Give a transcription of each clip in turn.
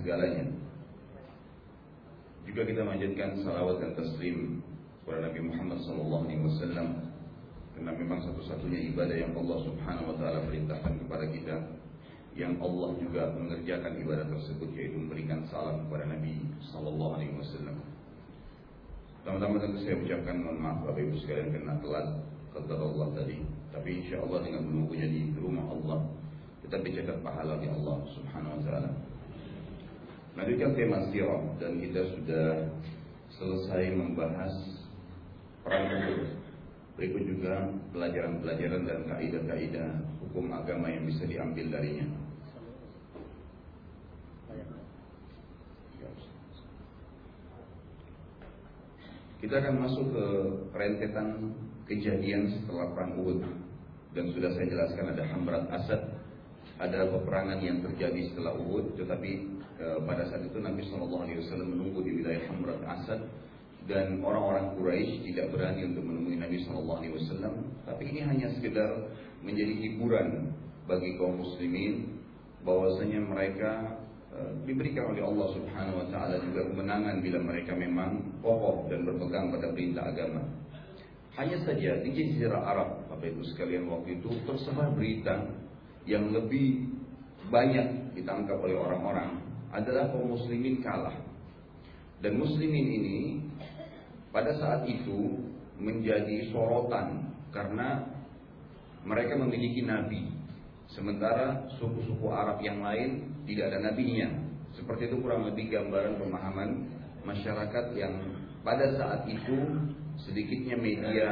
segalanya juga kita menjadikan salawat dan taslim kepada Nabi Muhammad wasallam karena memang satu-satunya ibadah yang Allah Subhanahu wa taala perintahkan kepada kita yang Allah juga mengerjakan ibadah tersebut yaitu memberikan salam kepada Nabi sallallahu alaihi wasallam. Pertama-tama tentu saya ucapkan mohon maaf Bapak Ibu sekalian karena telat kata Allah tadi. Tapi insya Allah dengan menunggunya di rumah Allah kita dicatat pahala di Allah Subhanahu Wa Taala. Lanjutkan tema sirah dan kita sudah selesai membahas perang. Berikut juga pelajaran-pelajaran dan kaidah-kaidah hukum agama yang bisa diambil darinya. Kita akan masuk ke rentetan kejadian setelah perang Uhud dan sudah saya jelaskan ada Hamrat Asad, ada peperangan yang terjadi setelah Uhud, tetapi pada saat itu Nabi Shallallahu Alaihi Wasallam menunggu di wilayah Hamrat Asad dan orang-orang Quraisy tidak berani untuk menemui Nabi Shallallahu Alaihi Wasallam. Tapi ini hanya sekedar menjadi hiburan bagi kaum muslimin bahwasanya mereka Eh, diberikan oleh Allah Subhanahu wa taala juga kemenangan bila mereka memang kokoh dan berpegang pada perintah agama. Hanya saja di jazirah Arab, Bapak Ibu sekalian waktu itu tersebar berita yang lebih banyak ditangkap oleh orang-orang adalah kaum muslimin kalah. Dan muslimin ini pada saat itu menjadi sorotan karena mereka memiliki nabi. Sementara suku-suku Arab yang lain tidak ada nabinya. Seperti itu kurang lebih gambaran pemahaman masyarakat yang pada saat itu sedikitnya media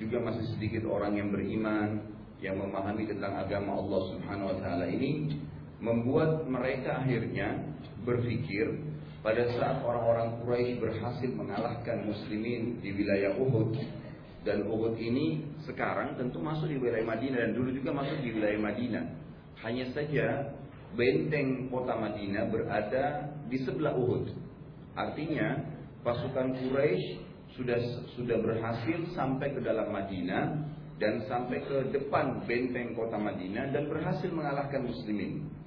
juga masih sedikit orang yang beriman yang memahami tentang agama Allah Subhanahu wa taala ini membuat mereka akhirnya berpikir pada saat orang-orang Quraisy berhasil mengalahkan muslimin di wilayah Uhud dan Uhud ini sekarang tentu masuk di wilayah Madinah dan dulu juga masuk di wilayah Madinah. Hanya saja benteng kota Madinah berada di sebelah Uhud. Artinya pasukan Quraisy sudah sudah berhasil sampai ke dalam Madinah dan sampai ke depan benteng kota Madinah dan berhasil mengalahkan muslimin.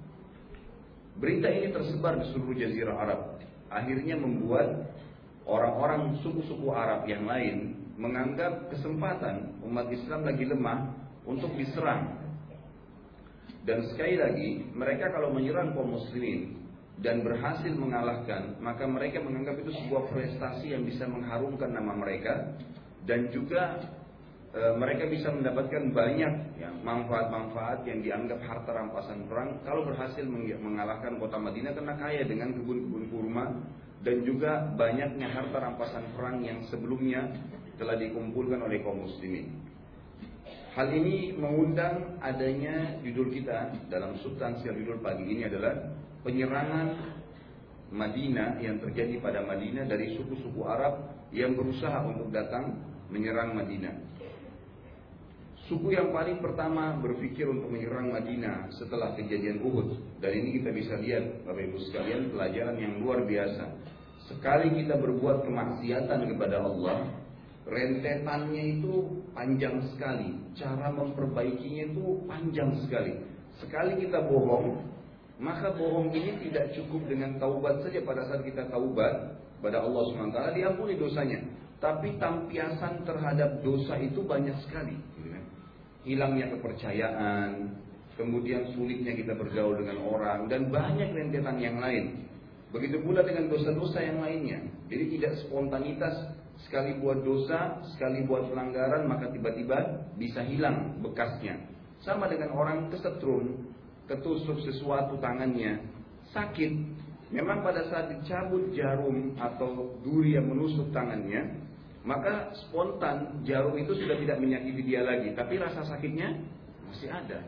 Berita ini tersebar di seluruh jazirah Arab. Akhirnya membuat orang-orang suku-suku Arab yang lain menganggap kesempatan umat Islam lagi lemah untuk diserang dan sekali lagi, mereka kalau menyerang kaum muslimin dan berhasil mengalahkan, maka mereka menganggap itu sebuah prestasi yang bisa mengharumkan nama mereka dan juga e, mereka bisa mendapatkan banyak ya, manfaat-manfaat yang dianggap harta rampasan perang kalau berhasil mengalahkan kota Madinah karena kaya dengan kebun-kebun kurma dan juga banyaknya harta rampasan perang yang sebelumnya telah dikumpulkan oleh kaum muslimin. Hal ini mengundang adanya judul kita dalam substansi judul pagi ini adalah penyerangan Madinah yang terjadi pada Madinah dari suku-suku Arab yang berusaha untuk datang menyerang Madinah. Suku yang paling pertama berpikir untuk menyerang Madinah setelah kejadian Uhud. Dan ini kita bisa lihat Bapak Ibu sekalian pelajaran yang luar biasa. Sekali kita berbuat kemaksiatan kepada Allah, rentetannya itu panjang sekali, cara memperbaikinya itu panjang sekali. Sekali kita bohong, maka bohong ini tidak cukup dengan taubat saja pada saat kita taubat pada Allah SWT diampuni dosanya. Tapi tampiasan terhadap dosa itu banyak sekali. Hilangnya kepercayaan, kemudian sulitnya kita bergaul dengan orang, dan banyak rentetan yang lain. Begitu pula dengan dosa-dosa yang lainnya. Jadi tidak spontanitas sekali buat dosa, sekali buat pelanggaran, maka tiba-tiba bisa hilang bekasnya. Sama dengan orang kesetrum, ketusuk sesuatu tangannya, sakit. Memang pada saat dicabut jarum atau duri yang menusuk tangannya, maka spontan jarum itu sudah tidak menyakiti dia lagi, tapi rasa sakitnya masih ada.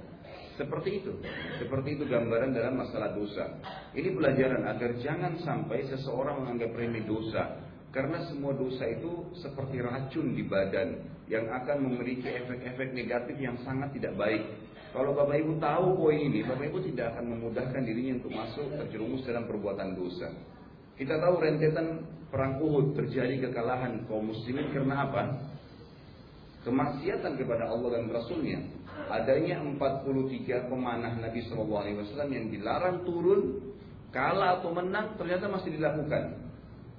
Seperti itu. Seperti itu gambaran dalam masalah dosa. Ini pelajaran agar jangan sampai seseorang menganggap remeh dosa karena semua dosa itu seperti racun di badan yang akan memiliki efek-efek negatif yang sangat tidak baik. Kalau Bapak Ibu tahu poin ini, Bapak Ibu tidak akan memudahkan dirinya untuk masuk terjerumus dalam perbuatan dosa. Kita tahu rentetan perang Uhud terjadi kekalahan kaum muslimin karena apa? Kemaksiatan kepada Allah dan Rasulnya. Adanya 43 pemanah Nabi SAW yang dilarang turun, kalah atau menang ternyata masih dilakukan.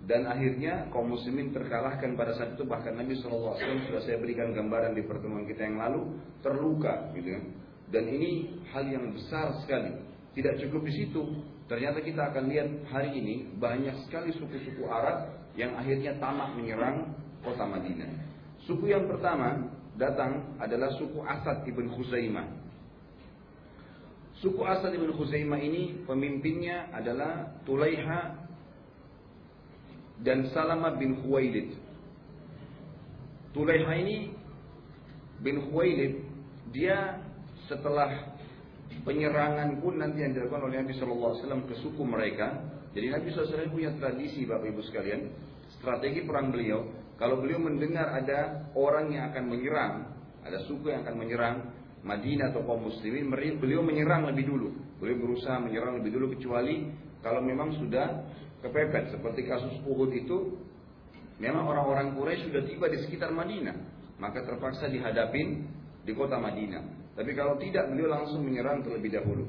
Dan akhirnya kaum muslimin terkalahkan pada saat itu bahkan Nabi SAW sudah saya berikan gambaran di pertemuan kita yang lalu terluka gitu kan. Dan ini hal yang besar sekali. Tidak cukup di situ. Ternyata kita akan lihat hari ini banyak sekali suku-suku Arab yang akhirnya tamak menyerang kota Madinah. Suku yang pertama datang adalah suku Asad ibn Khuzaimah. Suku Asad ibn Khuzaimah ini pemimpinnya adalah Tulaiha dan Salama bin Khuwailid. Tulaiha ini bin Khuwailid dia setelah penyerangan pun nanti yang dilakukan oleh Nabi Wasallam ke suku mereka. Jadi Nabi SAW punya tradisi Bapak Ibu sekalian, strategi perang beliau. Kalau beliau mendengar ada orang yang akan menyerang, ada suku yang akan menyerang Madinah atau kaum muslimin, beliau menyerang lebih dulu. Beliau berusaha menyerang lebih dulu kecuali kalau memang sudah kepepet seperti kasus Uhud itu memang orang-orang Quraisy sudah tiba di sekitar Madinah, maka terpaksa dihadapin di kota Madinah. Tapi kalau tidak beliau langsung menyerang terlebih dahulu.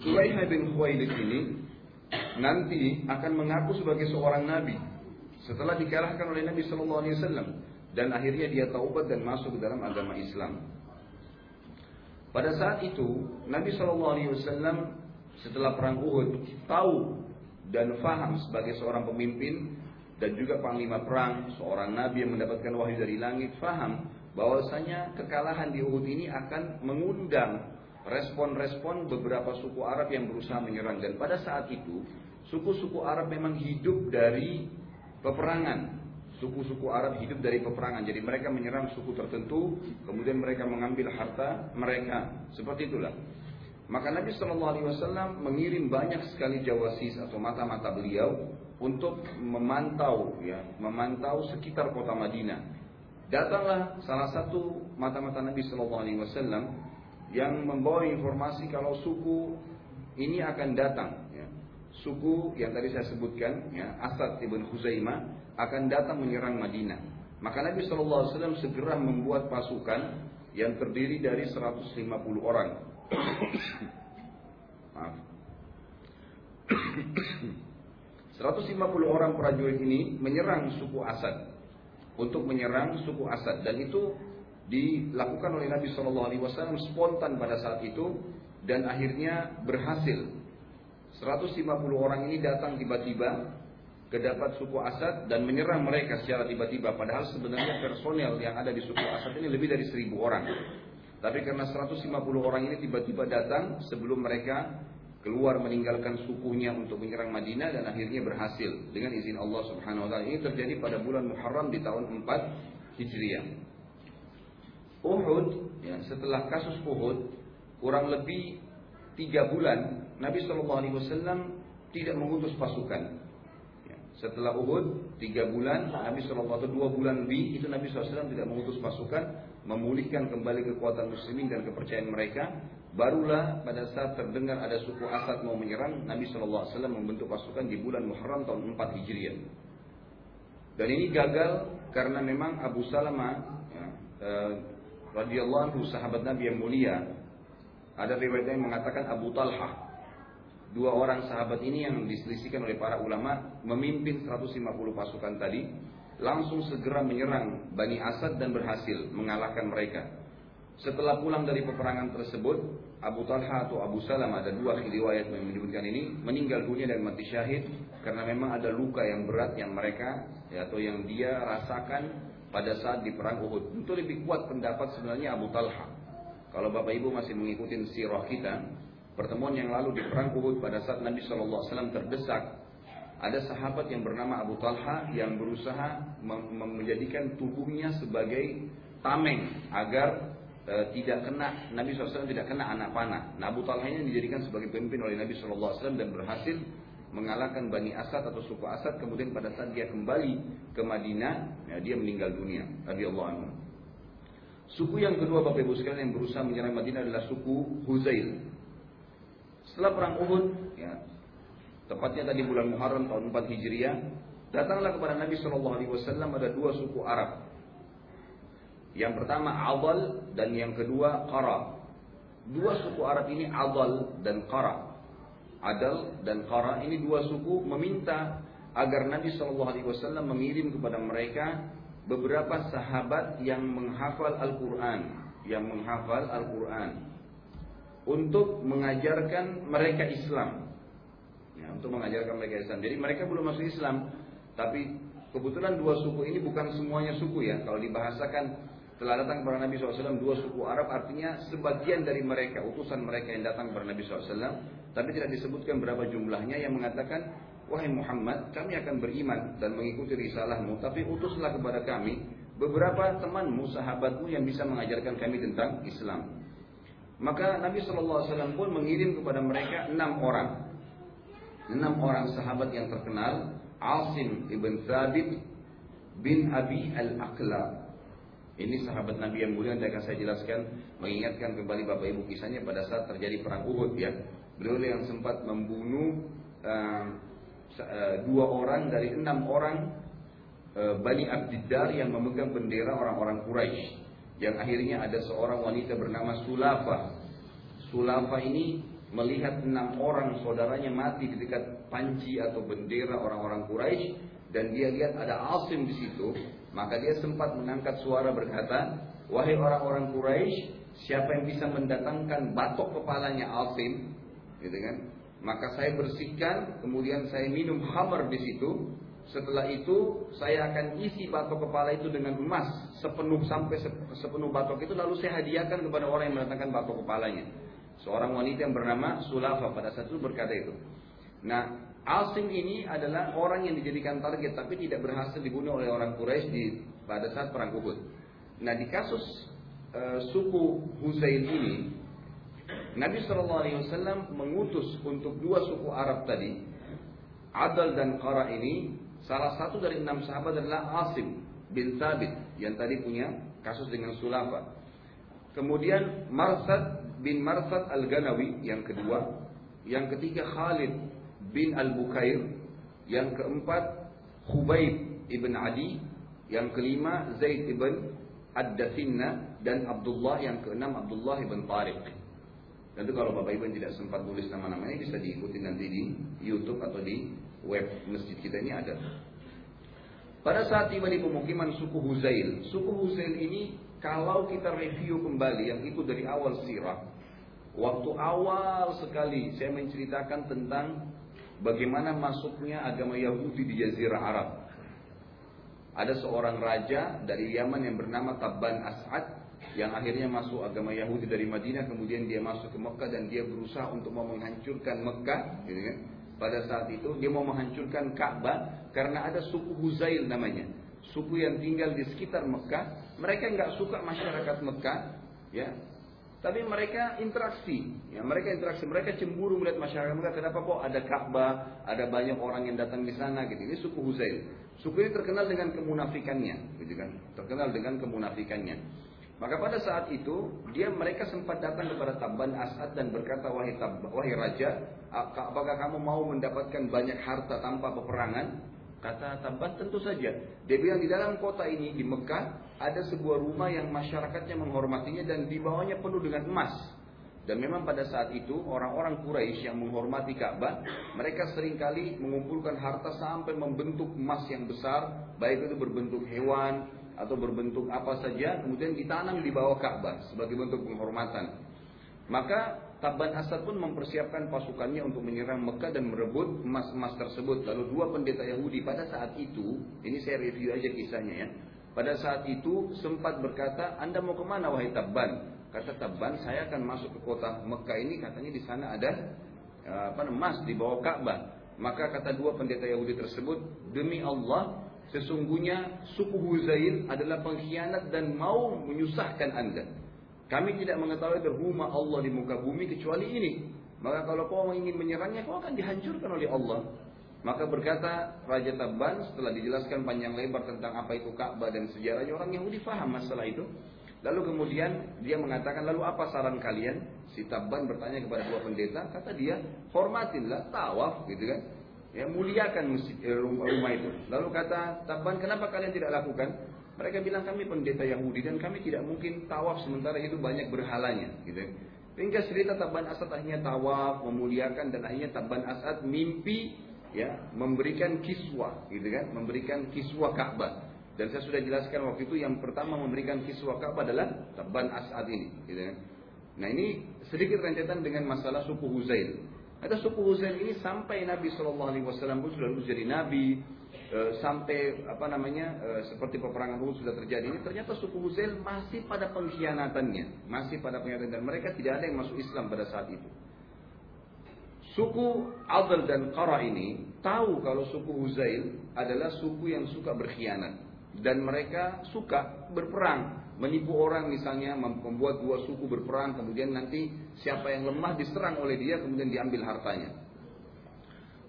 Sulaiman bin Khuwailid ini nanti akan mengaku sebagai seorang nabi setelah dikalahkan oleh Nabi Shallallahu Alaihi Wasallam dan akhirnya dia taubat dan masuk ke dalam agama Islam. Pada saat itu Nabi Shallallahu Alaihi Wasallam setelah perang Uhud tahu dan faham sebagai seorang pemimpin dan juga panglima perang, seorang nabi yang mendapatkan wahyu dari langit, faham bahwasanya kekalahan di Uhud ini akan mengundang respon-respon beberapa suku Arab yang berusaha menyerang. Dan pada saat itu suku-suku Arab memang hidup dari peperangan. Suku-suku Arab hidup dari peperangan. Jadi mereka menyerang suku tertentu kemudian mereka mengambil harta mereka. Seperti itulah. Maka Nabi Shallallahu Alaihi Wasallam mengirim banyak sekali jawasis atau mata-mata beliau untuk memantau ya memantau sekitar kota Madinah Datanglah salah satu mata-mata Nabi Shallallahu Alaihi Wasallam yang membawa informasi kalau suku ini akan datang. Ya. Suku yang tadi saya sebutkan, ya, Asad ibn Huzaimah akan datang menyerang Madinah. Maka Nabi Shallallahu Alaihi Wasallam segera membuat pasukan yang terdiri dari 150 orang. Maaf. 150 orang prajurit ini menyerang suku Asad untuk menyerang suku Asad dan itu dilakukan oleh Nabi Shallallahu Alaihi Wasallam spontan pada saat itu dan akhirnya berhasil. 150 orang ini datang tiba-tiba ke dapat suku Asad dan menyerang mereka secara tiba-tiba padahal sebenarnya personel yang ada di suku Asad ini lebih dari 1000 orang. Tapi karena 150 orang ini tiba-tiba datang sebelum mereka keluar meninggalkan sukunya untuk menyerang Madinah dan akhirnya berhasil dengan izin Allah Subhanahu wa taala. Ini terjadi pada bulan Muharram di tahun 4 Hijriah. Uhud, ya, setelah kasus Uhud, kurang lebih tiga bulan Nabi Shallallahu Alaihi Wasallam tidak mengutus pasukan. Ya, setelah Uhud, tiga bulan Nabi Shallallahu Alaihi dua bulan lebih itu Nabi SAW tidak mengutus pasukan, memulihkan kembali kekuatan muslimin dan kepercayaan mereka Barulah pada saat terdengar ada suku Asad mau menyerang, Nabi Shallallahu Alaihi Wasallam membentuk pasukan di bulan Muharram tahun 4 Hijriah. Dan ini gagal karena memang Abu Salama ya, eh, radhiyallahu anhu sahabat Nabi yang mulia ada riwayat yang mengatakan Abu Talha dua orang sahabat ini yang diselisihkan oleh para ulama memimpin 150 pasukan tadi langsung segera menyerang Bani Asad dan berhasil mengalahkan mereka. Setelah pulang dari peperangan tersebut, Abu Talha atau Abu Salam ada dua riwayat yang menyebutkan ini meninggal dunia dan mati syahid karena memang ada luka yang berat yang mereka ya, atau yang dia rasakan pada saat di perang Uhud. Tentu lebih kuat pendapat sebenarnya Abu Talha. Kalau Bapak Ibu masih mengikuti sirah kita, pertemuan yang lalu di perang Uhud pada saat Nabi SAW terdesak, ada sahabat yang bernama Abu Talha yang berusaha menjadikan tubuhnya sebagai tameng agar e, tidak kena Nabi SAW tidak kena anak panah. Nah Abu Talha ini dijadikan sebagai pemimpin oleh Nabi SAW dan berhasil mengalahkan Bani Asad atau suku Asad. Kemudian pada saat dia kembali ke Madinah, ya, dia meninggal dunia. Allah anhu. Suku yang kedua Bapak Ibu sekalian yang berusaha menyerang Madinah adalah suku Huzail. Setelah perang Uhud, ya, tepatnya tadi bulan Muharram tahun 4 Hijriah, datanglah kepada Nabi Shallallahu Alaihi Wasallam ada dua suku Arab. Yang pertama Adal dan yang kedua Qara. Dua suku Arab ini Adal dan Qara. Adal dan Qara ini dua suku meminta agar Nabi Shallallahu Alaihi Wasallam mengirim kepada mereka beberapa sahabat yang menghafal Al-Quran, yang menghafal Al-Quran untuk mengajarkan mereka Islam. Ya, untuk mengajarkan mereka Islam. Jadi mereka belum masuk Islam, tapi kebetulan dua suku ini bukan semuanya suku ya. Kalau dibahasakan telah datang kepada Nabi SAW dua suku Arab artinya sebagian dari mereka utusan mereka yang datang kepada Nabi SAW tapi tidak disebutkan berapa jumlahnya yang mengatakan wahai Muhammad kami akan beriman dan mengikuti risalahmu tapi utuslah kepada kami beberapa temanmu sahabatmu yang bisa mengajarkan kami tentang Islam. Maka Nabi SAW pun mengirim kepada mereka enam orang. Enam orang sahabat yang terkenal Asim ibn Thabit bin Abi al-Aqla ini sahabat Nabi yang mulia yang akan saya jelaskan mengingatkan kembali Bapak Ibu kisahnya pada saat terjadi perang Uhud ya. Beliau yang sempat membunuh uh, dua orang dari enam orang uh, Bani Abdiddar yang memegang bendera orang-orang Quraisy. Yang akhirnya ada seorang wanita bernama Sulafa. Sulafa ini melihat enam orang saudaranya mati di dekat panci atau bendera orang-orang Quraisy dan dia lihat ada Asim di situ, maka dia sempat mengangkat suara berkata, "Wahai orang-orang Quraisy, siapa yang bisa mendatangkan batok kepalanya Asim?" Gitu kan? Maka saya bersihkan, kemudian saya minum hammer di situ. Setelah itu saya akan isi batok kepala itu dengan emas sepenuh sampai sepenuh batok itu lalu saya hadiahkan kepada orang yang mendatangkan batok kepalanya. Seorang wanita yang bernama Sulafa pada saat itu berkata itu. Nah, Asim ini adalah orang yang dijadikan target tapi tidak berhasil dibunuh oleh orang Quraisy di pada saat perang Uhud. Nah di kasus uh, suku Huzail ini, Nabi Shallallahu Alaihi Wasallam mengutus untuk dua suku Arab tadi, Adal dan Qara ini, salah satu dari enam sahabat adalah Asim bin Thabit yang tadi punya kasus dengan Sulafa. Kemudian Marsad bin Marsad al-Ganawi yang kedua, yang ketiga Khalid bin Al-Bukair, yang keempat Khubayb ibn Adi, yang kelima Zaid ibn Ad-Dafinna dan Abdullah yang keenam Abdullah ibn Tariq. Tentu kalau Bapak Ibu tidak sempat tulis nama-namanya bisa diikuti nanti di YouTube atau di web masjid kita ini ada. Pada saat tiba di pemukiman suku Huzail, suku Huzail ini kalau kita review kembali yang itu dari awal sirah, waktu awal sekali saya menceritakan tentang bagaimana masuknya agama Yahudi di Jazirah Arab. Ada seorang raja dari Yaman yang bernama Tabban As'ad yang akhirnya masuk agama Yahudi dari Madinah kemudian dia masuk ke Mekah dan dia berusaha untuk mau menghancurkan Mekah gitu kan. pada saat itu dia mau menghancurkan Ka'bah karena ada suku Huzail namanya suku yang tinggal di sekitar Mekah mereka nggak suka masyarakat Mekah ya tapi mereka interaksi, ya mereka interaksi, mereka cemburu melihat masyarakat mereka. Kenapa kok ada Ka'bah, ada banyak orang yang datang di sana gitu. Ini suku Huzail. Suku ini terkenal dengan kemunafikannya, gitu kan? Terkenal dengan kemunafikannya. Maka pada saat itu dia mereka sempat datang kepada Tabban As'ad dan berkata wahai Tab, wahai raja, apakah kamu mau mendapatkan banyak harta tanpa peperangan? Kata Tabban tentu saja. Dia bilang di dalam kota ini di Mekah ada sebuah rumah yang masyarakatnya menghormatinya dan di bawahnya penuh dengan emas. Dan memang pada saat itu orang-orang Quraisy yang menghormati Ka'bah, mereka sering kali mengumpulkan harta sampai membentuk emas yang besar, baik itu berbentuk hewan atau berbentuk apa saja, kemudian ditanam di bawah Ka'bah sebagai bentuk penghormatan. Maka Tabban Asad pun mempersiapkan pasukannya untuk menyerang Mekah dan merebut emas-emas tersebut. Lalu dua pendeta Yahudi pada saat itu, ini saya review aja kisahnya ya. Pada saat itu sempat berkata, Anda mau ke mana wahai Tabban? Kata Tabban, saya akan masuk ke kota Mekah ini, katanya di sana ada eh, apa emas di bawah Ka'bah. Maka kata dua pendeta Yahudi tersebut, demi Allah, sesungguhnya suku Huzail adalah pengkhianat dan mau menyusahkan Anda. Kami tidak mengetahui berhuma Allah di muka bumi kecuali ini. Maka kalau kau ingin menyerangnya, kau akan dihancurkan oleh Allah. Maka berkata Raja Tabban setelah dijelaskan panjang lebar tentang apa itu Ka'bah dan sejarahnya orang Yahudi faham masalah itu. Lalu kemudian dia mengatakan lalu apa saran kalian? Si Tabban bertanya kepada dua pendeta, kata dia hormatinlah tawaf gitu kan. Ya, muliakan masjid, eh, rumah, itu. Lalu kata Taban, kenapa kalian tidak lakukan? Mereka bilang kami pendeta Yahudi dan kami tidak mungkin tawaf sementara itu banyak berhalanya. Gitu. Hingga cerita Taban Asad akhirnya tawaf, memuliakan dan akhirnya Taban Asad mimpi ya memberikan kiswa, gitu kan, memberikan kiswa Ka'bah. Dan saya sudah jelaskan waktu itu yang pertama memberikan kiswa Ka'bah adalah Taban Asad ini, gitu kan. Nah ini sedikit rentetan dengan masalah suku Huzail. Ada suku Huzail ini sampai Nabi Shallallahu Alaihi Wasallam pun sudah jadi Nabi, e, sampai apa namanya e, seperti peperangan Uhud sudah terjadi ini ternyata suku Huzail masih pada pengkhianatannya, masih pada pengkhianatan dan mereka tidak ada yang masuk Islam pada saat itu. Suku Adl dan Qara ini tahu kalau suku Huzail adalah suku yang suka berkhianat. Dan mereka suka berperang. Menipu orang misalnya membuat dua suku berperang kemudian nanti siapa yang lemah diserang oleh dia kemudian diambil hartanya.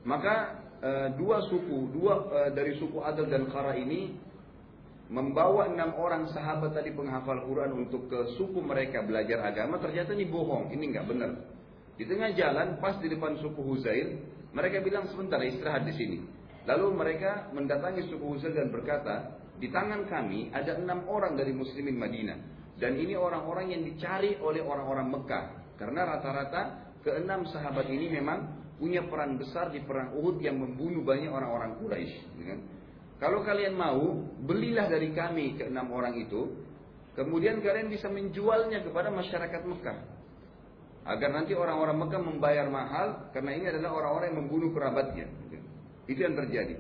Maka e, dua suku dua e, dari suku Adil dan Khara ini membawa enam orang sahabat tadi penghafal Quran untuk ke suku mereka belajar agama. Ternyata ini bohong ini nggak benar di tengah jalan pas di depan suku Huzail mereka bilang sebentar istirahat di sini lalu mereka mendatangi suku Huzail dan berkata di tangan kami ada enam orang dari muslimin Madinah. Dan ini orang-orang yang dicari oleh orang-orang Mekah. Karena rata-rata keenam sahabat ini memang punya peran besar di perang Uhud yang membunuh banyak orang-orang Quraisy. Ya kan? Kalau kalian mau, belilah dari kami keenam orang itu. Kemudian kalian bisa menjualnya kepada masyarakat Mekah. Agar nanti orang-orang Mekah membayar mahal. Karena ini adalah orang-orang yang membunuh kerabatnya. Itu yang terjadi.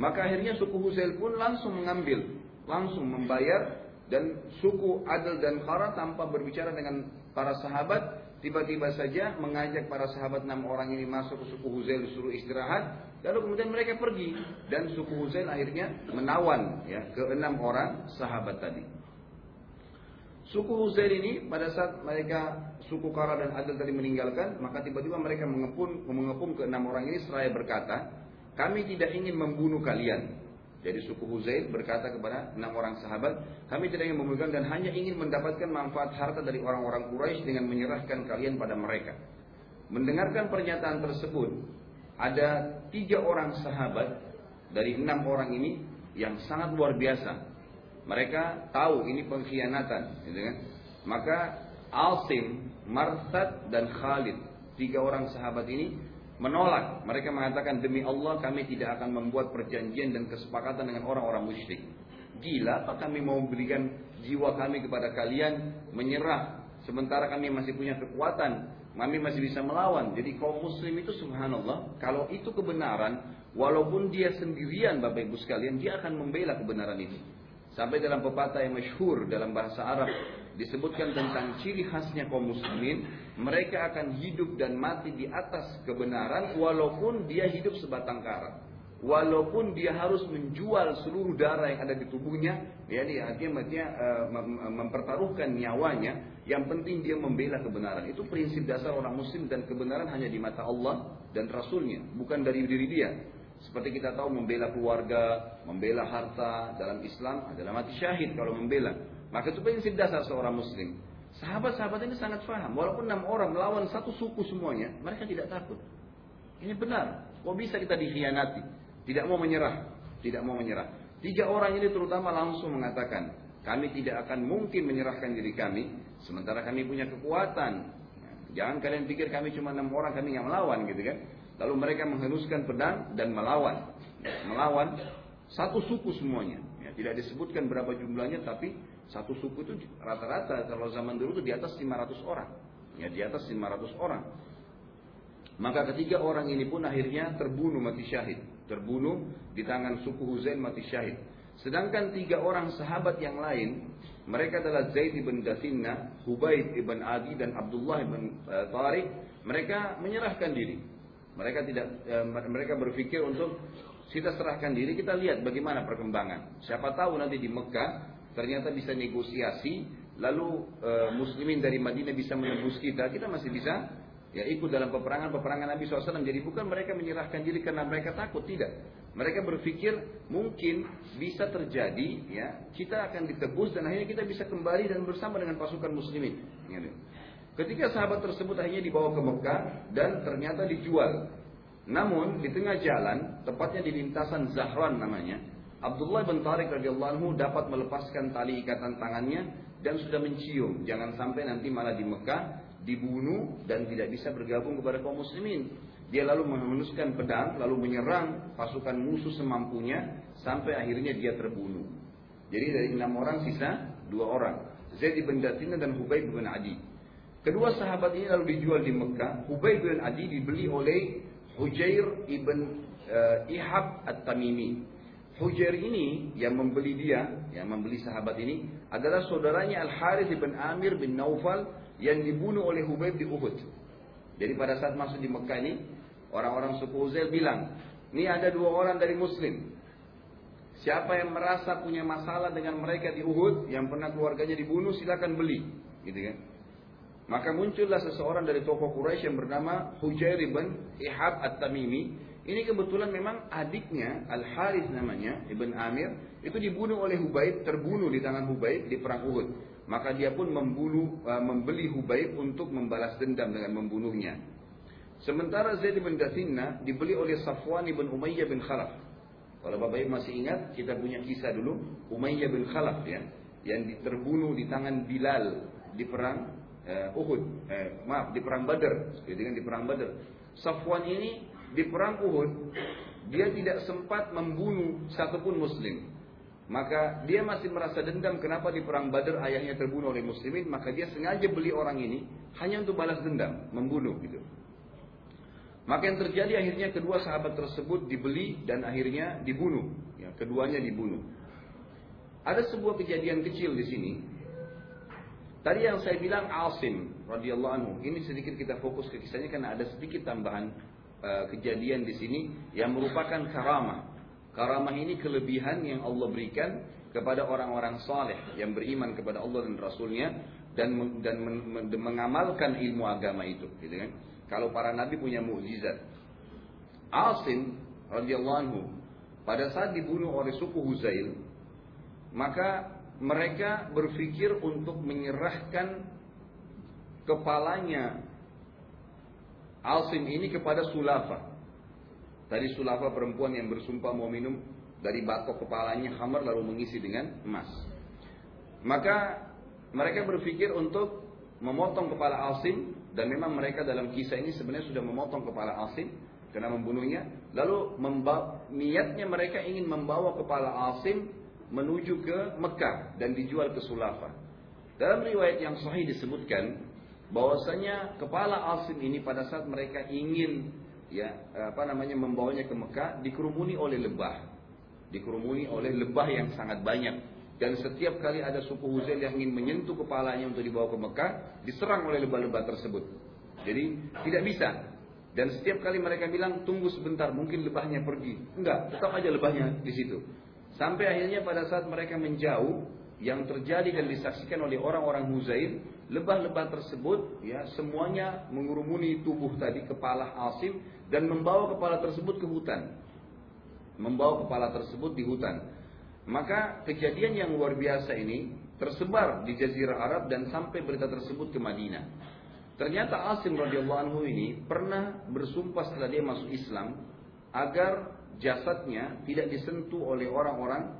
Maka akhirnya suku Huzail pun langsung mengambil, langsung membayar dan suku Adil dan Khara tanpa berbicara dengan para sahabat tiba-tiba saja mengajak para sahabat enam orang ini masuk ke suku Huzail disuruh istirahat lalu kemudian mereka pergi dan suku Huzail akhirnya menawan ya ke enam orang sahabat tadi. Suku Huzail ini pada saat mereka suku Kara dan Adil tadi meninggalkan maka tiba-tiba mereka mengepun mengepung ke enam orang ini seraya berkata kami tidak ingin membunuh kalian. Jadi suku Huzail berkata kepada enam orang sahabat, kami tidak ingin membunuh dan hanya ingin mendapatkan manfaat harta dari orang-orang Quraisy dengan menyerahkan kalian pada mereka. Mendengarkan pernyataan tersebut, ada tiga orang sahabat dari enam orang ini yang sangat luar biasa. Mereka tahu ini pengkhianatan, gitu kan? Maka Alsim, Marsad dan Khalid, tiga orang sahabat ini menolak. Mereka mengatakan demi Allah kami tidak akan membuat perjanjian dan kesepakatan dengan orang-orang musyrik. Gila apa kami mau berikan jiwa kami kepada kalian menyerah sementara kami masih punya kekuatan, kami masih bisa melawan. Jadi kaum muslim itu subhanallah, kalau itu kebenaran, walaupun dia sendirian Bapak Ibu sekalian, dia akan membela kebenaran itu. Sampai dalam pepatah yang masyhur dalam bahasa Arab disebutkan tentang ciri khasnya kaum muslimin, mereka akan hidup dan mati di atas kebenaran walaupun dia hidup sebatang kara. Walaupun dia harus menjual seluruh darah yang ada di tubuhnya, ya artinya, artinya uh, mempertaruhkan nyawanya, yang penting dia membela kebenaran. Itu prinsip dasar orang muslim dan kebenaran hanya di mata Allah dan Rasulnya, bukan dari diri dia. Seperti kita tahu membela keluarga, membela harta dalam Islam adalah mati syahid kalau membela. Maka itu prinsip dasar seorang muslim. Sahabat-sahabat ini sangat faham. Walaupun enam orang melawan satu suku semuanya, mereka tidak takut. Ini benar. Kok bisa kita dikhianati? Tidak mau menyerah. Tidak mau menyerah. Tiga orang ini terutama langsung mengatakan, kami tidak akan mungkin menyerahkan diri kami, sementara kami punya kekuatan. Jangan kalian pikir kami cuma enam orang, kami yang melawan gitu kan. Lalu mereka menghenuskan pedang dan melawan. Melawan satu suku semuanya. Ya, tidak disebutkan berapa jumlahnya, tapi satu suku itu rata-rata kalau zaman dulu itu di atas 500 orang. Ya di atas 500 orang. Maka ketiga orang ini pun akhirnya terbunuh mati syahid. Terbunuh di tangan suku Huzain mati syahid. Sedangkan tiga orang sahabat yang lain, mereka adalah Zaid ibn Dathinna, Hubaid ibn Adi dan Abdullah ibn uh, Tariq. Mereka menyerahkan diri. Mereka tidak, uh, mereka berpikir untuk kita serahkan diri, kita lihat bagaimana perkembangan. Siapa tahu nanti di Mekah ternyata bisa negosiasi, lalu e, muslimin dari Madinah bisa menembus kita, kita masih bisa ya ikut dalam peperangan-peperangan Nabi SAW. Jadi bukan mereka menyerahkan diri karena mereka takut, tidak. Mereka berpikir mungkin bisa terjadi, ya kita akan ditebus dan akhirnya kita bisa kembali dan bersama dengan pasukan muslimin. Ketika sahabat tersebut akhirnya dibawa ke Mekah dan ternyata dijual. Namun di tengah jalan, tepatnya di lintasan Zahran namanya, Abdullah bin Tariq radhiyallahu anhu dapat melepaskan tali ikatan tangannya dan sudah mencium. Jangan sampai nanti malah di Mekah dibunuh dan tidak bisa bergabung kepada kaum muslimin. Dia lalu menghunuskan pedang, lalu menyerang pasukan musuh semampunya sampai akhirnya dia terbunuh. Jadi dari enam orang sisa dua orang. Zaid bin Datina dan Hubayb bin Adi. Kedua sahabat ini lalu dijual di Mekah. Hubayb bin Adi dibeli oleh Hujair ibn uh, Ihab At-Tamimi. Hujair ini yang membeli dia, yang membeli sahabat ini adalah saudaranya Al Harith bin Amir bin Naufal yang dibunuh oleh Hubayb di Uhud. Jadi pada saat masuk di Mekah ini, orang-orang suku Uzair bilang, ini ada dua orang dari Muslim. Siapa yang merasa punya masalah dengan mereka di Uhud, yang pernah keluarganya dibunuh, silakan beli, gitu kan? Maka muncullah seseorang dari tokoh Quraisy yang bernama Hujair bin Ihab At-Tamimi ini kebetulan memang adiknya Al Harith namanya Ibn Amir itu dibunuh oleh Hubaib, terbunuh di tangan Hubaib di perang Uhud. Maka dia pun membunuh, uh, membeli Hubaib untuk membalas dendam dengan membunuhnya. Sementara Zaid bin Dathinna dibeli oleh Safwan bin Umayyah bin Khalaf. Kalau Bapak Ibu masih ingat, kita punya kisah dulu Umayyah bin Khalaf ya, yang terbunuh di tangan Bilal di perang uh, Uhud, eh, maaf di perang Badar, gitu kan di perang Badar. Safwan ini di perang Uhud dia tidak sempat membunuh satupun muslim. Maka dia masih merasa dendam kenapa di perang Badar ayahnya terbunuh oleh muslimin, maka dia sengaja beli orang ini hanya untuk balas dendam, membunuh gitu. Maka yang terjadi akhirnya kedua sahabat tersebut dibeli dan akhirnya dibunuh. Ya, keduanya dibunuh. Ada sebuah kejadian kecil di sini. Tadi yang saya bilang Asim radhiyallahu anhu. Ini sedikit kita fokus ke kisahnya karena ada sedikit tambahan Eh, kejadian di sini yang merupakan karamah. Karamah ini kelebihan yang Allah berikan kepada orang-orang saleh yang beriman kepada Allah dan Rasulnya dan dan men, men, mengamalkan ilmu agama itu, gitu kan? Kalau para nabi punya mukjizat. Asim radhiyallahu anhu pada saat dibunuh oleh suku Huzail, maka mereka berpikir untuk menyerahkan kepalanya Asim ini kepada Sulafa. Tadi Sulafa perempuan yang bersumpah mau minum dari batok kepalanya khamar lalu mengisi dengan emas. Maka mereka berpikir untuk memotong kepala Asim dan memang mereka dalam kisah ini sebenarnya sudah memotong kepala Asim karena membunuhnya. Lalu niatnya mereka ingin membawa kepala Asim menuju ke Mekah dan dijual ke Sulafa. Dalam riwayat yang sahih disebutkan bahwasanya kepala Asim ini pada saat mereka ingin ya apa namanya membawanya ke Mekah dikerumuni oleh lebah dikerumuni oleh lebah yang sangat banyak. Dan setiap kali ada suku Huzail yang ingin menyentuh kepalanya untuk dibawa ke Mekah diserang oleh lebah-lebah tersebut. Jadi tidak bisa. Dan setiap kali mereka bilang tunggu sebentar mungkin lebahnya pergi. Enggak tetap aja lebahnya di situ sampai akhirnya pada saat mereka menjauh yang terjadi dan disaksikan oleh orang-orang Huzail lebah-lebah tersebut ya semuanya mengurumuni tubuh tadi kepala Asim dan membawa kepala tersebut ke hutan. Membawa kepala tersebut di hutan. Maka kejadian yang luar biasa ini tersebar di jazirah Arab dan sampai berita tersebut ke Madinah. Ternyata Asim radhiyallahu anhu ini pernah bersumpah setelah dia masuk Islam agar jasadnya tidak disentuh oleh orang-orang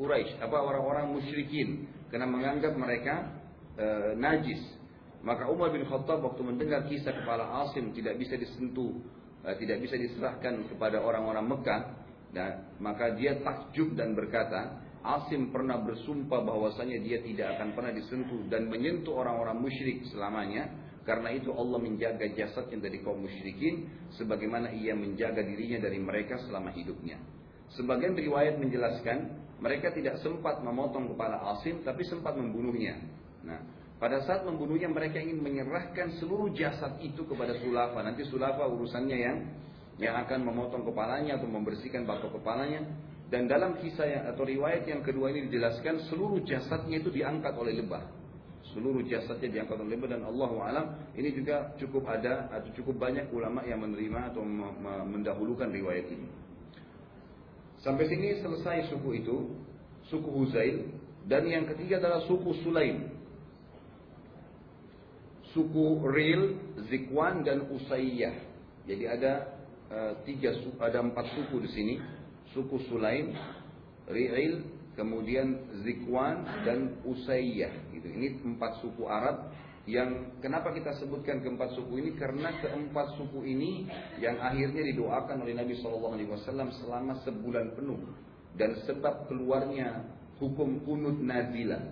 Quraisy, apa orang-orang musyrikin karena menganggap mereka e, najis. Maka Umar bin Khattab waktu mendengar kisah kepala Asim tidak bisa disentuh, e, tidak bisa diserahkan kepada orang-orang Mekah, dan maka dia takjub dan berkata, Asim pernah bersumpah bahwasanya dia tidak akan pernah disentuh dan menyentuh orang-orang musyrik selamanya. Karena itu Allah menjaga jasadnya dari kaum musyrikin sebagaimana ia menjaga dirinya dari mereka selama hidupnya. Sebagian riwayat menjelaskan mereka tidak sempat memotong kepala Asim tapi sempat membunuhnya. Nah, pada saat membunuhnya mereka ingin menyerahkan seluruh jasad itu kepada Sulafa. Nanti Sulafa urusannya yang yang akan memotong kepalanya atau membersihkan batok kepalanya. Dan dalam kisah yang, atau riwayat yang kedua ini dijelaskan seluruh jasadnya itu diangkat oleh lebah. Seluruh jasadnya diangkat oleh dan Allah alam ini juga cukup ada atau cukup banyak ulama yang menerima atau mendahulukan riwayat ini. Sampai sini selesai suku itu, suku Huzail dan yang ketiga adalah suku Sulaim suku Ril, Zikwan dan Usayyah. Jadi ada uh, tiga ada empat suku di sini, suku Sulaim, Ri'il, kemudian Zikwan dan Usayyah. Gitu. Ini empat suku Arab yang kenapa kita sebutkan keempat suku ini karena keempat suku ini yang akhirnya didoakan oleh Nabi Shallallahu Alaihi Wasallam selama sebulan penuh dan sebab keluarnya hukum kunut nazilah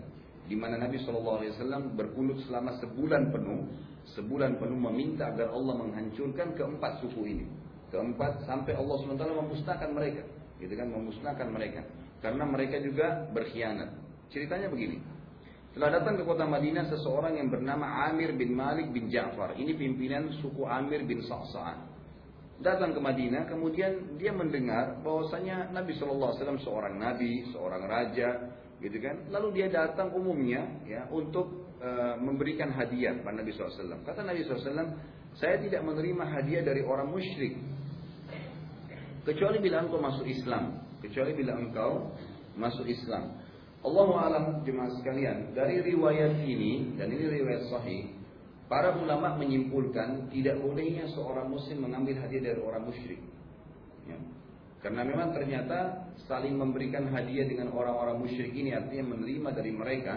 di mana Nabi Shallallahu Alaihi Wasallam berkunut selama sebulan penuh sebulan penuh meminta agar Allah menghancurkan keempat suku ini keempat sampai Allah SWT memusnahkan mereka gitu kan memusnahkan mereka karena mereka juga berkhianat ceritanya begini setelah datang ke kota Madinah seseorang yang bernama Amir bin Malik bin Ja'far. Ini pimpinan suku Amir bin Sa'sa'an. Datang ke Madinah, kemudian dia mendengar bahwasanya Nabi SAW seorang nabi, seorang raja, gitu kan. Lalu dia datang umumnya ya untuk uh, memberikan hadiah kepada Nabi SAW. Kata Nabi SAW, saya tidak menerima hadiah dari orang musyrik. Kecuali bila engkau masuk Islam. Kecuali bila engkau masuk Islam. Allah alam jemaah sekalian, dari riwayat ini dan ini riwayat sahih, para ulama menyimpulkan tidak bolehnya seorang muslim mengambil hadiah dari orang musyrik. Ya. Karena memang ternyata saling memberikan hadiah dengan orang-orang musyrik ini artinya menerima dari mereka.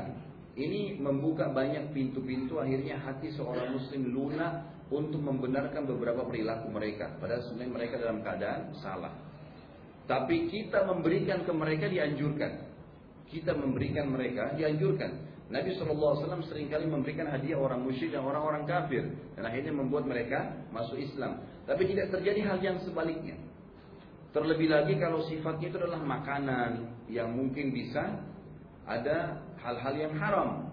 Ini membuka banyak pintu-pintu akhirnya hati seorang muslim lunak untuk membenarkan beberapa perilaku mereka. Padahal sebenarnya mereka dalam keadaan salah. Tapi kita memberikan ke mereka dianjurkan kita memberikan mereka dianjurkan. Nabi SAW sering kali memberikan hadiah orang musyrik dan orang-orang kafir. Dan akhirnya membuat mereka masuk Islam. Tapi tidak terjadi hal yang sebaliknya. Terlebih lagi kalau sifatnya itu adalah makanan yang mungkin bisa ada hal-hal yang haram.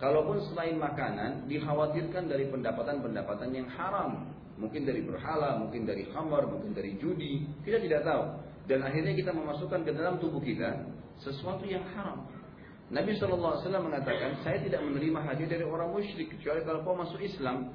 Kalaupun selain makanan, dikhawatirkan dari pendapatan-pendapatan yang haram. Mungkin dari berhala, mungkin dari khamar, mungkin dari judi. Kita tidak tahu. Dan akhirnya kita memasukkan ke dalam tubuh kita sesuatu yang haram. Nabi SAW mengatakan, saya tidak menerima hadiah dari orang musyrik kecuali kalau kau masuk Islam.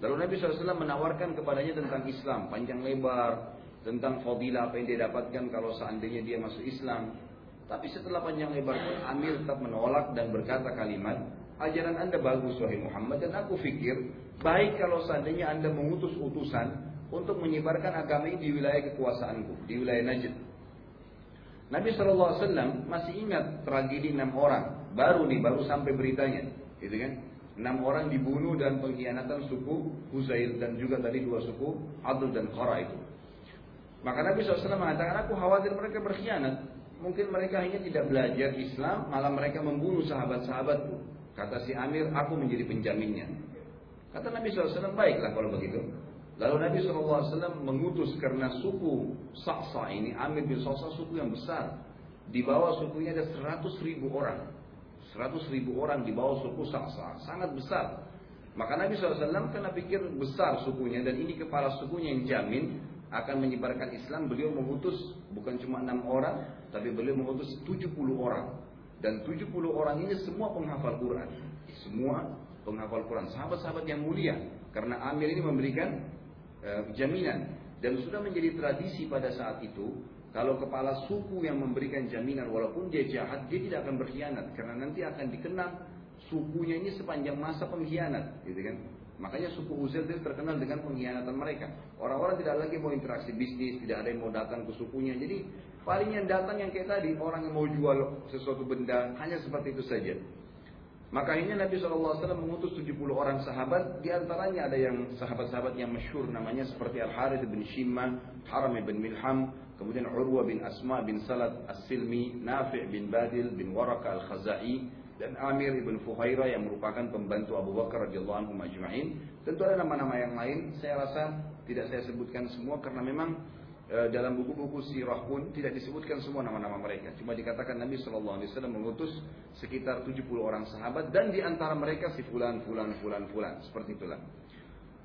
Lalu Nabi SAW menawarkan kepadanya tentang Islam, panjang lebar, tentang fadilah apa yang dia dapatkan kalau seandainya dia masuk Islam. Tapi setelah panjang lebar pun Amir tetap menolak dan berkata kalimat, ajaran anda bagus wahai Muhammad dan aku fikir baik kalau seandainya anda mengutus utusan untuk menyebarkan agama ini di wilayah kekuasaanku, di wilayah Najd. Nabi SAW masih ingat tragedi enam orang. Baru nih, baru sampai beritanya. Gitu kan? Enam orang dibunuh dan pengkhianatan suku Huzail dan juga tadi dua suku Abdul dan Khara itu. Maka Nabi SAW mengatakan, aku khawatir mereka berkhianat. Mungkin mereka hanya tidak belajar Islam, malah mereka membunuh sahabat-sahabatku. Kata si Amir, aku menjadi penjaminnya. Kata Nabi SAW, baiklah kalau begitu. Lalu Nabi SAW mengutus karena suku Saksa ini, Amir bin Saksa suku yang besar. Di bawah sukunya ada 100 ribu orang. 100 ribu orang di bawah suku Saksa. Sangat besar. Maka Nabi SAW karena pikir besar sukunya dan ini kepala sukunya yang jamin akan menyebarkan Islam. Beliau mengutus bukan cuma enam orang, tapi beliau mengutus 70 orang. Dan 70 orang ini semua penghafal Quran. Semua penghafal Quran. Sahabat-sahabat yang mulia. Karena Amir ini memberikan jaminan. Dan sudah menjadi tradisi pada saat itu kalau kepala suku yang memberikan jaminan walaupun dia jahat dia tidak akan berkhianat. Karena nanti akan dikenal sukunya ini sepanjang masa pengkhianat gitu kan? Makanya suku Uzair itu terkenal dengan pengkhianatan mereka. Orang-orang tidak lagi mau interaksi bisnis tidak ada yang mau datang ke sukunya. Jadi paling yang datang yang kayak tadi orang yang mau jual sesuatu benda hanya seperti itu saja maka ini Nabi SAW mengutus 70 orang sahabat, di antaranya ada yang sahabat-sahabat yang masyhur namanya seperti Al-Harith bin Shimma, Haram bin Milham, kemudian Urwa bin Asma bin Salat As-Silmi, Nafi' bin Badil bin Waraka Al-Khazai, dan Amir ibn Fuhaira yang merupakan pembantu Abu Bakar radhiyallahu anhu majma'in. Tentu ada nama-nama yang lain, saya rasa tidak saya sebutkan semua karena memang dalam buku-buku sirah pun tidak disebutkan semua nama-nama mereka. Cuma dikatakan Nabi Shallallahu Alaihi Wasallam mengutus sekitar 70 orang sahabat dan di antara mereka si fulan, fulan, fulan, fulan. Seperti itulah.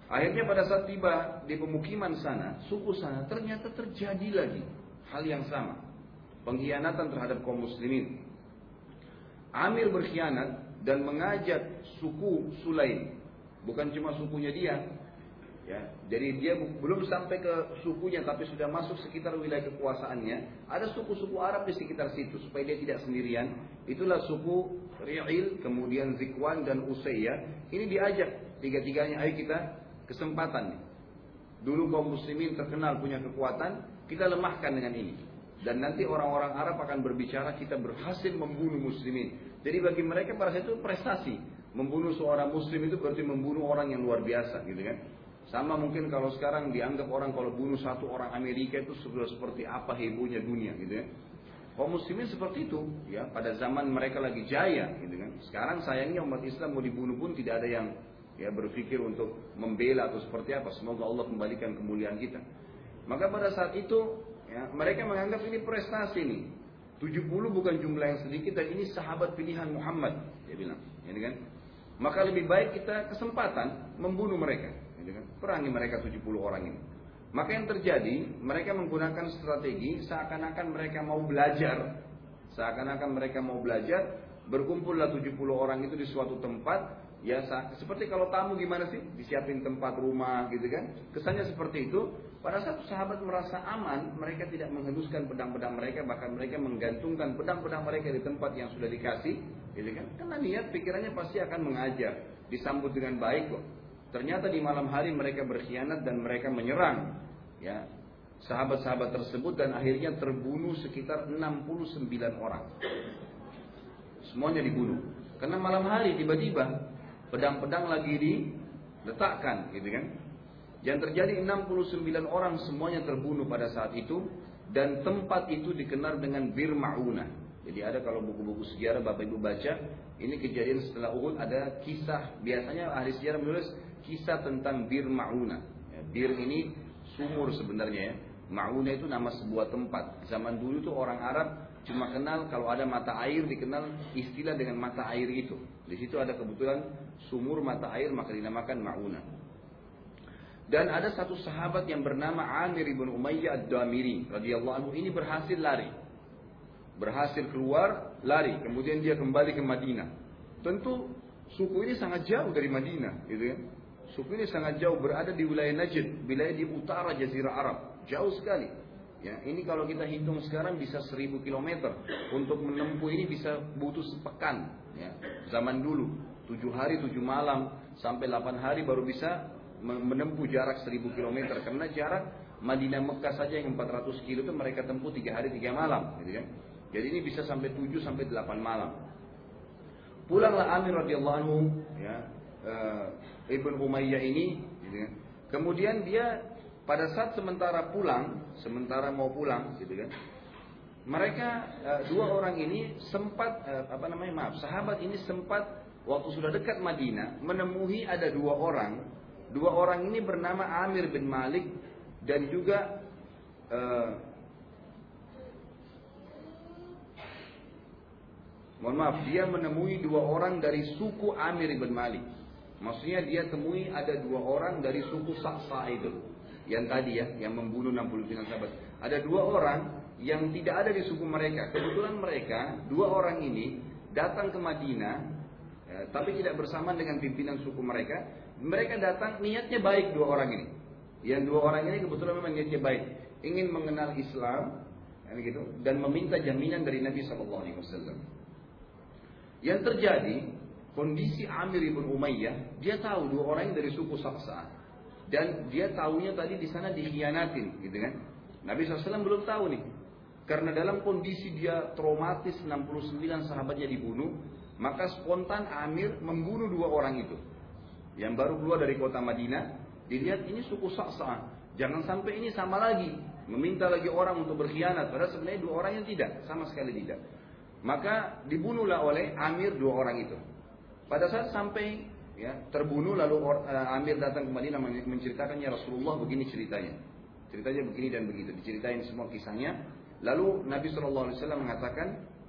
Akhirnya pada saat tiba di pemukiman sana, suku sana ternyata terjadi lagi hal yang sama. Pengkhianatan terhadap kaum muslimin. Amir berkhianat dan mengajak suku Sulaim. Bukan cuma sukunya dia, Ya, jadi dia belum sampai ke sukunya tapi sudah masuk sekitar wilayah kekuasaannya. Ada suku-suku Arab di sekitar situ supaya dia tidak sendirian. Itulah suku Ri'il, kemudian Zikwan dan Usayya. Ini diajak tiga-tiganya, ayo kita kesempatan. Dulu kaum muslimin terkenal punya kekuatan, kita lemahkan dengan ini. Dan nanti orang-orang Arab akan berbicara kita berhasil membunuh muslimin. Jadi bagi mereka pada saat itu prestasi. Membunuh seorang muslim itu berarti membunuh orang yang luar biasa gitu kan. Sama mungkin kalau sekarang dianggap orang kalau bunuh satu orang Amerika itu sudah seperti apa hebohnya dunia gitu ya. Kaum muslimin seperti itu ya pada zaman mereka lagi jaya gitu kan. Sekarang sayangnya umat Islam mau dibunuh pun tidak ada yang ya berpikir untuk membela atau seperti apa. Semoga Allah kembalikan kemuliaan kita. Maka pada saat itu ya, mereka menganggap ini prestasi nih. 70 bukan jumlah yang sedikit dan ini sahabat pilihan Muhammad dia bilang, ya kan? Maka lebih baik kita kesempatan membunuh mereka, ya kan? Perangi mereka 70 orang ini. Maka yang terjadi, mereka menggunakan strategi seakan-akan mereka mau belajar. Seakan-akan mereka mau belajar, berkumpullah 70 orang itu di suatu tempat, ya seperti kalau tamu gimana sih? Disiapin tempat rumah gitu kan. Kesannya seperti itu. Pada saat sahabat merasa aman, mereka tidak menghembuskan pedang-pedang mereka, bahkan mereka menggantungkan pedang-pedang mereka di tempat yang sudah dikasih, gitu kan? Karena niat pikirannya pasti akan mengajar, disambut dengan baik kok. Ternyata di malam hari mereka berkhianat dan mereka menyerang ya sahabat-sahabat tersebut dan akhirnya terbunuh sekitar 69 orang. Semuanya dibunuh. Karena malam hari tiba-tiba pedang-pedang lagi diletakkan gitu kan. Yang terjadi 69 orang semuanya terbunuh pada saat itu dan tempat itu dikenal dengan Bir Mauna. Jadi ada kalau buku-buku sejarah Bapak Ibu baca, ini kejadian setelah Uhud ada kisah biasanya ahli sejarah menulis kisah tentang Bir Mauna. Ya, bir ini sumur sebenarnya ya. Mauna itu nama sebuah tempat. Zaman dulu tuh orang Arab cuma kenal kalau ada mata air dikenal istilah dengan mata air itu. Di situ ada kebetulan sumur mata air maka dinamakan Mauna. Dan ada satu sahabat yang bernama Amir ibn Umayyah ad-Damiri radhiyallahu anhu ini berhasil lari. Berhasil keluar, lari. Kemudian dia kembali ke Madinah. Tentu suku ini sangat jauh dari Madinah, gitu ya. Suku ini sangat jauh berada di wilayah Najd, wilayah di utara Jazirah Arab, jauh sekali. Ya, ini kalau kita hitung sekarang bisa seribu kilometer. Untuk menempuh ini bisa butuh sepekan. Ya, zaman dulu tujuh hari tujuh malam sampai delapan hari baru bisa menempuh jarak seribu kilometer. Karena jarak Madinah Mekah saja yang 400 kilo itu mereka tempuh tiga hari tiga malam, gitu kan? Jadi ini bisa sampai tujuh sampai delapan malam. Pulanglah Amir radhiyallahu anhu, ya, uh, Ibn Umayyah ini, gitu kan. Kemudian dia pada saat sementara pulang, sementara mau pulang, gitu kan. Mereka uh, dua orang ini sempat uh, apa namanya maaf, sahabat ini sempat waktu sudah dekat Madinah menemui ada dua orang. Dua orang ini bernama Amir bin Malik dan juga uh, Mohon maaf, dia menemui dua orang dari suku Amir bin Malik. Maksudnya dia temui ada dua orang dari suku Saksa itu. Yang tadi ya, yang membunuh 69 sahabat. Ada dua orang yang tidak ada di suku mereka. Kebetulan mereka, dua orang ini datang ke Madinah, ya, tapi tidak bersamaan dengan pimpinan suku mereka. Mereka datang niatnya baik dua orang ini. Yang dua orang ini kebetulan memang niatnya baik, ingin mengenal Islam, ya, gitu, dan meminta jaminan dari Nabi Wasallam. Yang terjadi, kondisi Amir ibn Umayyah, dia tahu dua orang dari suku Saksa. Dan dia tahunya tadi di sana dikhianatin, gitu kan. Nabi SAW belum tahu nih. Karena dalam kondisi dia traumatis 69 sahabatnya dibunuh, maka spontan Amir membunuh dua orang itu. Yang baru keluar dari kota Madinah, dilihat ini suku Saksa. Jangan sampai ini sama lagi, meminta lagi orang untuk berkhianat. Padahal sebenarnya dua orang yang tidak, sama sekali tidak. Maka dibunuhlah oleh Amir dua orang itu. Pada saat sampai ya terbunuh lalu uh, Amir datang ke Madinah menceritakan ya Rasulullah begini ceritanya. Ceritanya begini dan begitu, diceritain semua kisahnya. Lalu Nabi Shallallahu Alaihi Wasallam mengatakan,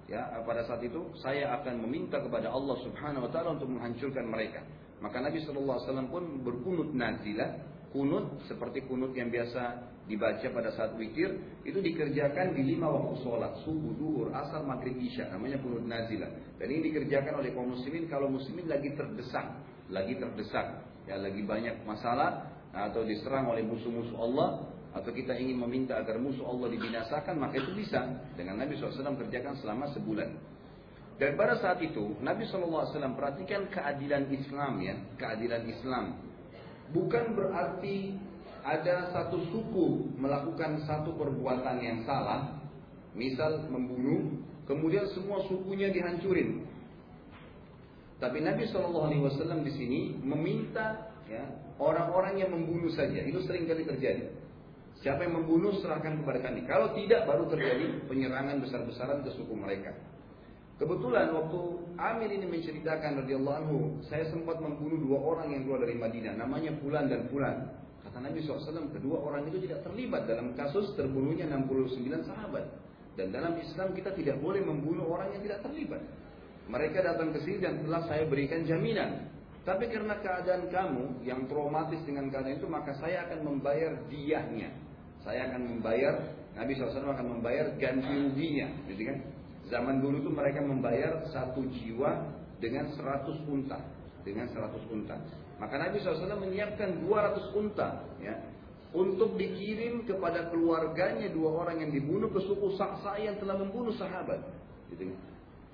ya pada saat itu saya akan meminta kepada Allah Subhanahu Wa Taala untuk menghancurkan mereka. Maka Nabi Shallallahu Alaihi Wasallam pun berkunut nazilah, kunut seperti kunut yang biasa dibaca pada saat witir itu dikerjakan di lima waktu sholat subuh, duhur, asar, maghrib, isya namanya kunut nazilah. Dan ini dikerjakan oleh kaum muslimin kalau muslimin lagi terdesak lagi terdesak ya lagi banyak masalah atau diserang oleh musuh-musuh Allah atau kita ingin meminta agar musuh Allah dibinasakan maka itu bisa. Dengan Nabi SAW kerjakan selama sebulan. Dan pada saat itu Nabi SAW perhatikan keadilan Islam ya keadilan Islam bukan berarti ada satu suku melakukan satu perbuatan yang salah, misal membunuh, kemudian semua sukunya dihancurin. Tapi Nabi Shallallahu Alaihi di sini meminta ya orang-orang yang membunuh saja. Itu sering kali terjadi. Siapa yang membunuh serahkan kepada kami. Kalau tidak baru terjadi penyerangan besar-besaran ke suku mereka. Kebetulan waktu Amir ini menceritakan radhiyallahu anhu, saya sempat membunuh dua orang yang keluar dari Madinah, namanya Fulan dan Fulan. Kata Nabi SAW, kedua orang itu tidak terlibat dalam kasus terbunuhnya 69 sahabat. Dan dalam Islam kita tidak boleh membunuh orang yang tidak terlibat. Mereka datang ke sini dan telah saya berikan jaminan. Tapi karena keadaan kamu yang traumatis dengan keadaan itu, maka saya akan membayar diahnya. Saya akan membayar, Nabi SAW akan membayar ganti ruginya. Gitu kan? Zaman dulu itu mereka membayar satu jiwa dengan 100 unta, dengan 100 unta. Maka Nabi SAW menyiapkan 200 unta, ya, untuk dikirim kepada keluarganya dua orang yang dibunuh ke suku Saksa yang telah membunuh sahabat. Gitu.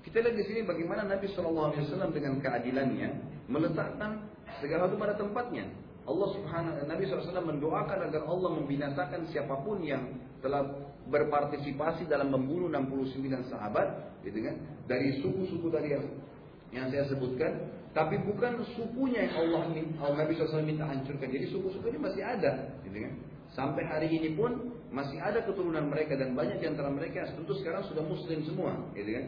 Kita lihat di sini bagaimana Nabi SAW dengan keadilannya meletakkan segala itu pada tempatnya. Allah Subhanahu Nabi SAW mendoakan agar Allah membinasakan siapa pun yang telah berpartisipasi dalam membunuh 69 sahabat, gitu kan? Dari suku-suku tadi yang yang saya sebutkan, tapi bukan sukunya yang Allah Allah Nabi SAW minta hancurkan. Jadi suku-suku ini masih ada, gitu kan? Sampai hari ini pun masih ada keturunan mereka dan banyak di antara mereka tentu sekarang sudah muslim semua, gitu kan?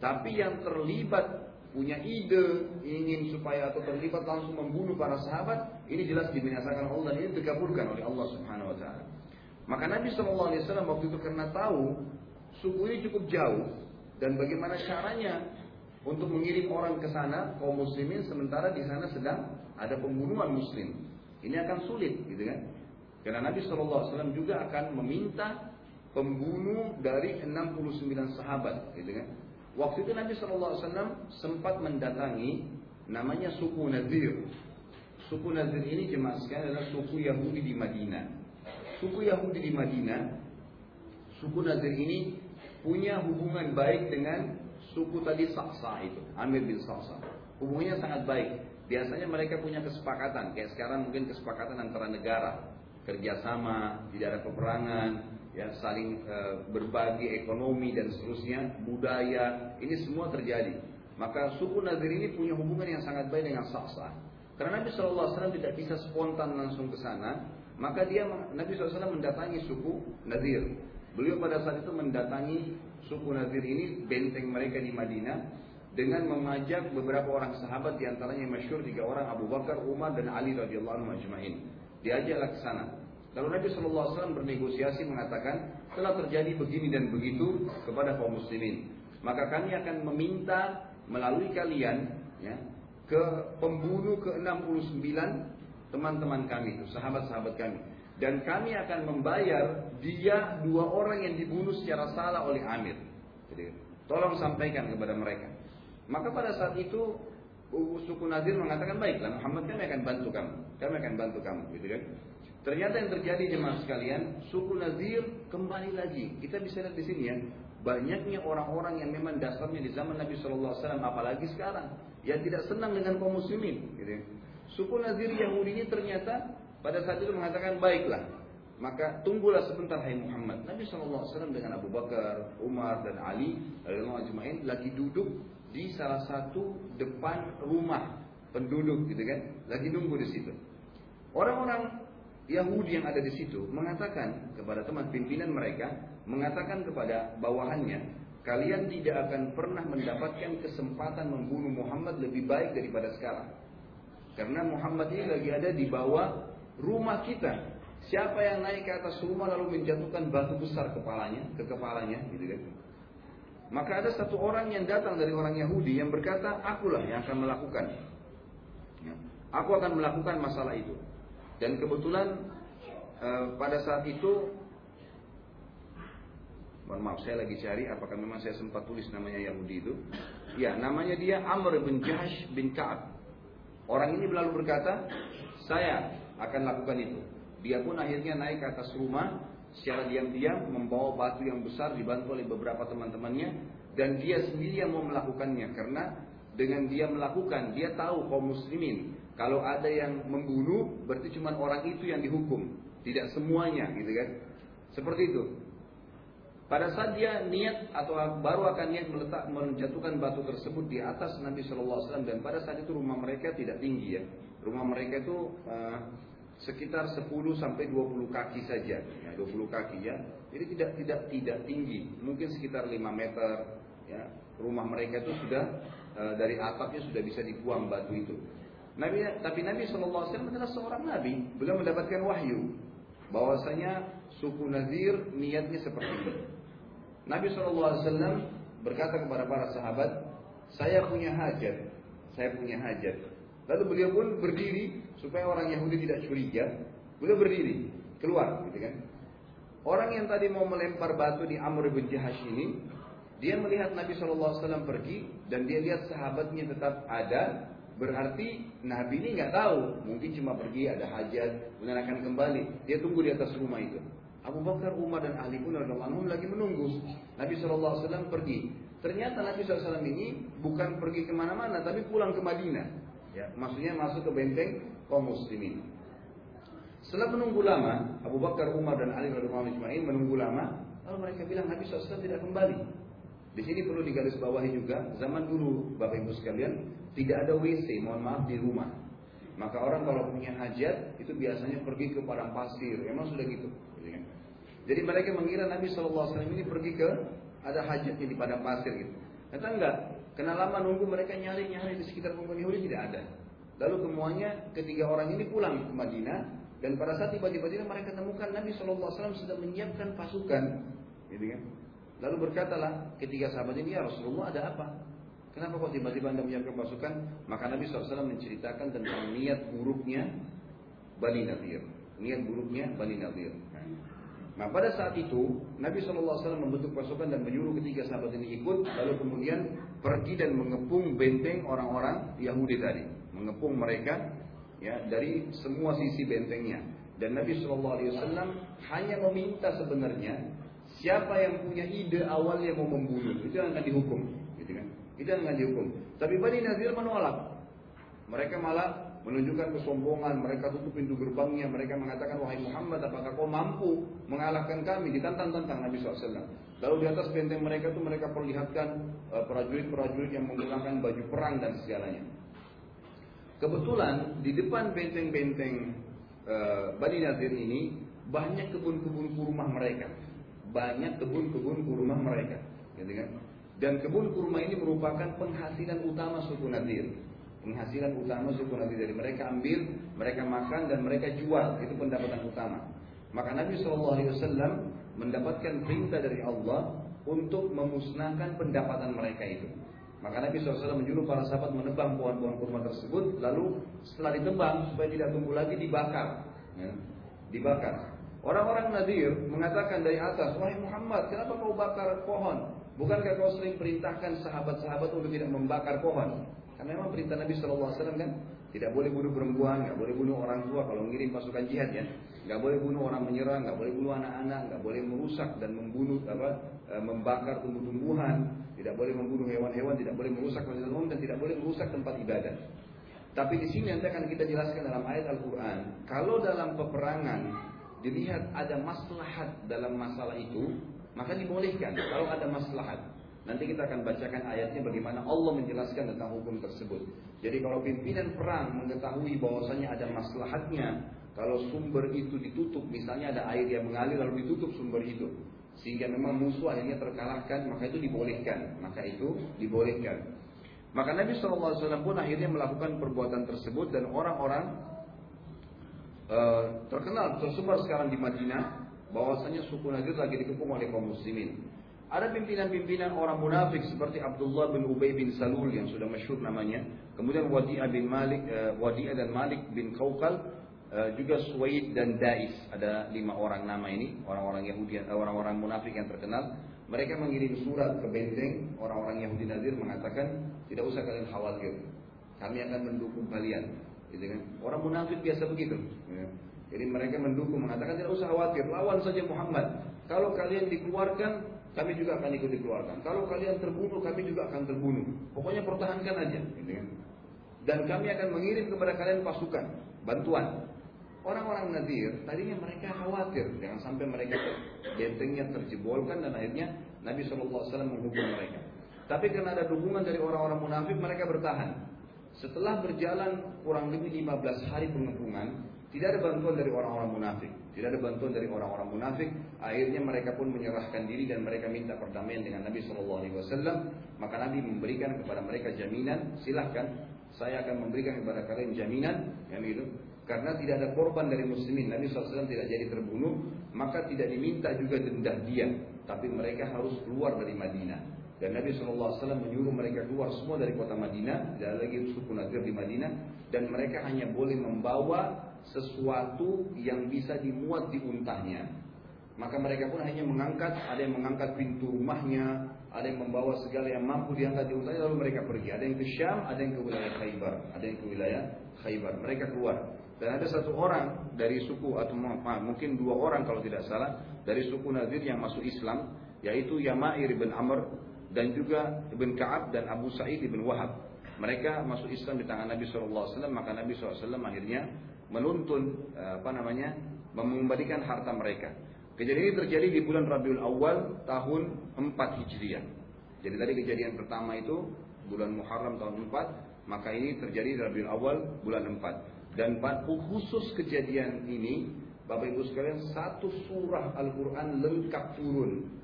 Tapi yang terlibat punya ide ingin supaya atau terlibat langsung membunuh para sahabat, ini jelas dibinasakan Allah dan ini dikabulkan oleh Allah Subhanahu wa taala. Maka Nabi Shallallahu alaihi wasallam waktu itu karena tahu suku ini cukup jauh dan bagaimana caranya untuk mengirim orang ke sana kaum muslimin sementara di sana sedang ada pembunuhan muslim. Ini akan sulit gitu kan? Karena Nabi Shallallahu alaihi wasallam juga akan meminta pembunuh dari 69 sahabat gitu kan? Waktu itu Nabi SAW sempat mendatangi namanya suku Nazir. Suku Nazir ini jemaah sekalian adalah suku Yahudi di Madinah. Suku Yahudi di Madinah, suku Nazir ini punya hubungan baik dengan suku tadi Saksa itu, Amir bin Saksa. Hubungannya sangat baik. Biasanya mereka punya kesepakatan, kayak sekarang mungkin kesepakatan antara negara, kerjasama, tidak ada peperangan, ya saling e, berbagi ekonomi dan seterusnya, budaya, ini semua terjadi. Maka suku Nadir ini punya hubungan yang sangat baik dengan Saksa. Karena Nabi SAW tidak bisa spontan langsung ke sana, maka dia Nabi SAW mendatangi suku Nadir. Beliau pada saat itu mendatangi suku Nadir ini benteng mereka di Madinah dengan mengajak beberapa orang sahabat di antaranya yang masyhur tiga orang Abu Bakar, Umar dan Ali radhiyallahu anhu majma'in. Diajaklah ke sana. Lalu Nabi SAW bernegosiasi mengatakan telah terjadi begini dan begitu kepada kaum muslimin. Maka kami akan meminta melalui kalian ya, ke pembunuh ke-69 teman-teman kami itu, sahabat-sahabat kami. Dan kami akan membayar dia dua orang yang dibunuh secara salah oleh Amir. Jadi, tolong sampaikan kepada mereka. Maka pada saat itu suku Nadir mengatakan baiklah Muhammad kami akan bantu kamu, kami akan bantu kamu, gitu kan? Ternyata yang terjadi jemaah sekalian, suku Nazir kembali lagi. Kita bisa lihat di sini ya, banyaknya orang-orang yang memang dasarnya di zaman Nabi Shallallahu Alaihi Wasallam, apalagi sekarang, yang tidak senang dengan kaum muslimin. Gitu. Ya. Suku Nazir Yahudi ini ternyata pada saat itu mengatakan baiklah, maka tunggulah sebentar Hai Muhammad. Nabi Wasallam dengan Abu Bakar, Umar dan Ali ajmain lagi duduk di salah satu depan rumah penduduk gitu kan, lagi nunggu di situ. Orang-orang Yahudi yang ada di situ mengatakan kepada teman pimpinan mereka, mengatakan kepada bawahannya, kalian tidak akan pernah mendapatkan kesempatan membunuh Muhammad lebih baik daripada sekarang. Karena Muhammad ini lagi ada di bawah rumah kita. Siapa yang naik ke atas rumah lalu menjatuhkan batu besar kepalanya, ke kepalanya, gitu kan? Maka ada satu orang yang datang dari orang Yahudi yang berkata, akulah yang akan melakukan. Ya. Aku akan melakukan masalah itu. Dan kebetulan uh, pada saat itu Mohon maaf, saya lagi cari apakah memang saya sempat tulis namanya Yahudi itu. Ya, namanya dia Amr bin Jahsh bin Ka'ab. Orang ini lalu berkata, saya akan lakukan itu. Dia pun akhirnya naik ke atas rumah secara diam-diam membawa batu yang besar dibantu oleh beberapa teman-temannya dan dia sendiri yang mau melakukannya karena dengan dia melakukan dia tahu kaum muslimin Kalau ada yang membunuh, berarti cuma orang itu yang dihukum, tidak semuanya, gitu kan? Seperti itu. Pada saat dia niat atau baru akan niat meletak menjatuhkan batu tersebut di atas Nabi Shallallahu Alaihi Wasallam dan pada saat itu rumah mereka tidak tinggi ya, rumah mereka itu uh, sekitar 10 sampai 20 kaki saja, ya, 20 kaki ya. Jadi tidak tidak tidak tinggi, mungkin sekitar 5 meter ya. Rumah mereka itu sudah uh, dari atapnya sudah bisa dibuang batu itu. Nabi, tapi Nabi SAW adalah seorang Nabi. Beliau mendapatkan wahyu. Bahwasanya suku Nazir niatnya seperti ini. Nabi SAW berkata kepada para sahabat, saya punya hajat. Saya punya hajat. Lalu beliau pun berdiri supaya orang Yahudi tidak curiga. Beliau berdiri, keluar gitu kan. Orang yang tadi mau melempar batu di Amr bin Jahash ini, dia melihat Nabi SAW pergi dan dia lihat sahabatnya tetap ada Berarti Nabi ini nggak tahu, mungkin cuma pergi ada hajat, kemudian akan kembali. Dia tunggu di atas rumah itu. Abu Bakar, Umar dan Ali pun radhiallahu lagi menunggu. Nabi SAW pergi. Ternyata Nabi SAW ini bukan pergi ke mana-mana, tapi pulang ke Madinah. Ya, maksudnya masuk ke benteng kaum muslimin. Setelah menunggu lama, Abu Bakar, Umar dan Ali radhiallahu menunggu lama, lalu mereka bilang Nabi SAW tidak kembali. Di sini perlu digarisbawahi juga, zaman dulu Bapak Ibu sekalian, tidak ada WC, mohon maaf di rumah. Maka orang kalau punya hajat itu biasanya pergi ke padang pasir. Memang sudah gitu. Jadi mereka mengira Nabi SAW ini pergi ke ada hajatnya di padang pasir gitu. Ternyata enggak. Kena lama nunggu mereka nyari-nyari di sekitar pemukiman Yahudi tidak ada. Lalu semuanya ketiga orang ini pulang ke Madinah dan pada saat tiba-tiba mereka temukan Nabi SAW sedang menyiapkan pasukan, gitu kan? Lalu berkatalah ketiga sahabat ini ya Rasulullah ada apa? Kenapa kok tiba-tiba anda menyiapkan pasukan? Maka Nabi SAW menceritakan tentang niat buruknya Bani Nadir. Niat buruknya Bani Nadir. Nah pada saat itu Nabi SAW membentuk pasukan dan menyuruh ketiga sahabat ini ikut Lalu kemudian pergi dan mengepung benteng orang-orang Yahudi tadi. Mengepung mereka ya dari semua sisi bentengnya. Dan Nabi SAW hanya meminta sebenarnya Siapa yang punya ide awal yang mau membunuh Itu yang akan dihukum gitu kan? Itu yang akan dihukum. Tapi Bani Nazir menolak. Mereka malah menunjukkan kesombongan, mereka tutup pintu gerbangnya, mereka mengatakan, wahai Muhammad, apakah kau mampu mengalahkan kami? Ditantang-tantang Nabi SAW. Lalu di atas benteng mereka itu mereka perlihatkan eh, prajurit-prajurit yang menggunakan baju perang dan segalanya. Kebetulan di depan benteng-benteng uh, Bani Nazir ini banyak kebun-kebun kurma mereka, banyak kebun-kebun kurma mereka, gitu kan? Dan kebun kurma ini merupakan penghasilan utama suku Nadir penghasilan utama suku Nabi dari mereka ambil, mereka makan dan mereka jual itu pendapatan utama. Maka Nabi SAW mendapatkan perintah dari Allah untuk memusnahkan pendapatan mereka itu. Maka Nabi SAW menyuruh para sahabat menebang pohon-pohon kurma tersebut, lalu setelah ditebang supaya tidak tumbuh lagi dibakar, ya, dibakar. Orang-orang Nadir mengatakan dari atas, wahai Muhammad, kenapa kau bakar pohon? Bukankah kau sering perintahkan sahabat-sahabat untuk tidak membakar pohon? Karena memang perintah Nabi SAW kan tidak boleh bunuh perempuan, nggak boleh bunuh orang tua kalau mengirim pasukan jihad ya, nggak boleh bunuh orang menyerang, nggak boleh bunuh anak-anak, nggak boleh merusak dan membunuh apa, e, membakar tumbuh-tumbuhan, tidak boleh membunuh hewan-hewan, tidak boleh merusak masjid umum dan tidak boleh merusak tempat ibadah. Tapi di sini nanti akan kita jelaskan dalam ayat Al-Quran, kalau dalam peperangan dilihat ada maslahat dalam masalah itu, maka dibolehkan kalau ada maslahat. Nanti kita akan bacakan ayatnya bagaimana Allah menjelaskan tentang hukum tersebut. Jadi kalau pimpinan perang mengetahui bahwasanya ada maslahatnya, kalau sumber itu ditutup, misalnya ada air yang mengalir lalu ditutup sumber itu, sehingga memang musuh akhirnya terkalahkan, maka itu dibolehkan. Maka itu dibolehkan. Maka Nabi SAW pun akhirnya melakukan perbuatan tersebut dan orang-orang uh, terkenal tersebar sekarang di Madinah bahwasanya suku Nadir lagi dikepung oleh kaum muslimin. Ada pimpinan-pimpinan orang munafik seperti Abdullah bin Ubay bin Salul yang sudah masyhur namanya. Kemudian Wadi'ah bin Malik, uh, Wadi'ah dan Malik bin Kaukal, uh, juga Suwaid dan Dais. Ada lima orang nama ini, orang-orang Yahudi, uh, orang-orang munafik yang terkenal. Mereka mengirim surat ke benteng orang-orang Yahudi Nazir mengatakan tidak usah kalian khawatir, kami akan mendukung kalian. Gitu kan? Orang munafik biasa begitu. Ya. Jadi mereka mendukung mengatakan tidak usah khawatir, lawan saja Muhammad. Kalau kalian dikeluarkan, kami juga akan ikut dikeluarkan. Kalau kalian terbunuh, kami juga akan terbunuh. Pokoknya pertahankan aja. Gitu kan? dan kami akan mengirim kepada kalian pasukan, bantuan. Orang-orang Nadir tadinya mereka khawatir jangan sampai mereka bentengnya terjebolkan dan akhirnya Nabi SAW menghukum mereka. Tapi karena ada dukungan dari orang-orang munafik mereka bertahan. Setelah berjalan kurang lebih 15 hari pengepungan, tidak ada bantuan dari orang-orang munafik. Tidak ada bantuan dari orang-orang munafik. Akhirnya mereka pun menyerahkan diri dan mereka minta perdamaian dengan Nabi SAW. Maka Nabi memberikan kepada mereka jaminan, silahkan saya akan memberikan kepada kalian jaminan, yang itu. Karena tidak ada korban dari muslimin, Nabi SAW tidak jadi terbunuh, maka tidak diminta juga denda dia, tapi mereka harus keluar dari Madinah. Dan Nabi SAW menyuruh mereka keluar semua dari kota Madinah, tidak lagi suku Nadir di Madinah, dan mereka hanya boleh membawa sesuatu yang bisa dimuat di untahnya. Maka mereka pun hanya mengangkat, ada yang mengangkat pintu rumahnya, ada yang membawa segala yang mampu diangkat di untahnya, lalu mereka pergi. Ada yang ke Syam, ada yang ke wilayah Khaybar, ada yang ke wilayah Khaybar. Mereka keluar. Dan ada satu orang dari suku atau mungkin dua orang kalau tidak salah dari suku Nadir yang masuk Islam yaitu Yamair bin Amr dan juga Ibn Ka'ab dan Abu Sa'id bin Wahab. Mereka masuk Islam di tangan Nabi SAW maka Nabi SAW akhirnya menuntun eh, apa namanya mengembalikan harta mereka. Kejadian ini terjadi di bulan Rabiul Awal tahun 4 Hijriah. Jadi tadi kejadian pertama itu bulan Muharram tahun 4, maka ini terjadi di Rabiul Awal bulan 4. Dan khusus kejadian ini, Bapak Ibu sekalian, satu surah Al-Quran lengkap turun.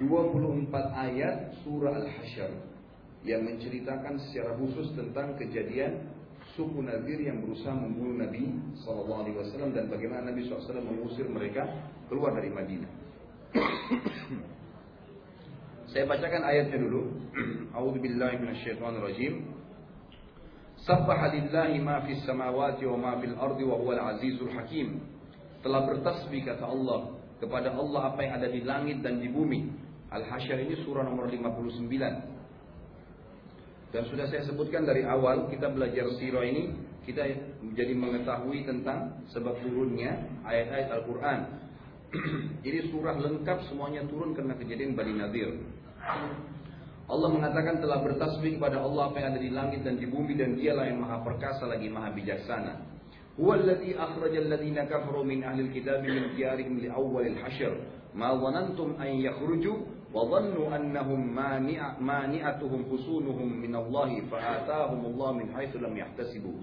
24 ayat surah Al-Hasyr yang menceritakan secara khusus tentang kejadian suku Nadir yang berusaha membunuh Nabi SAW dan bagaimana Nabi SAW mengusir mereka keluar dari Madinah. Saya bacakan ayatnya dulu. A'udzubillahi minasyaitonirrajim. Sabbaha lillahi ma fis samawati wa ma fil ardi wa huwal azizul hakim. Telah bertasbih kata Allah kepada Allah apa yang ada di langit dan di bumi. Al-Hasyr ini surah nomor 59. Dan sudah saya sebutkan dari awal kita belajar sirah ini kita menjadi mengetahui tentang sebab turunnya ayat-ayat Al-Quran. Jadi surah lengkap semuanya turun karena kejadian Bani Nadir. Allah mengatakan telah bertasbih kepada Allah apa yang ada di langit dan di bumi dan dialah yang maha perkasa lagi maha bijaksana. Huwallazi akhrajal ladzina kafaru min ahli alkitab min diyarihim li awwalil hasyr. Ma dhanantum an yakhruju wa dhannu annahum mani'atuhum husunuhum min Allah fa atahum Allah min haitsu lam yahtasibu.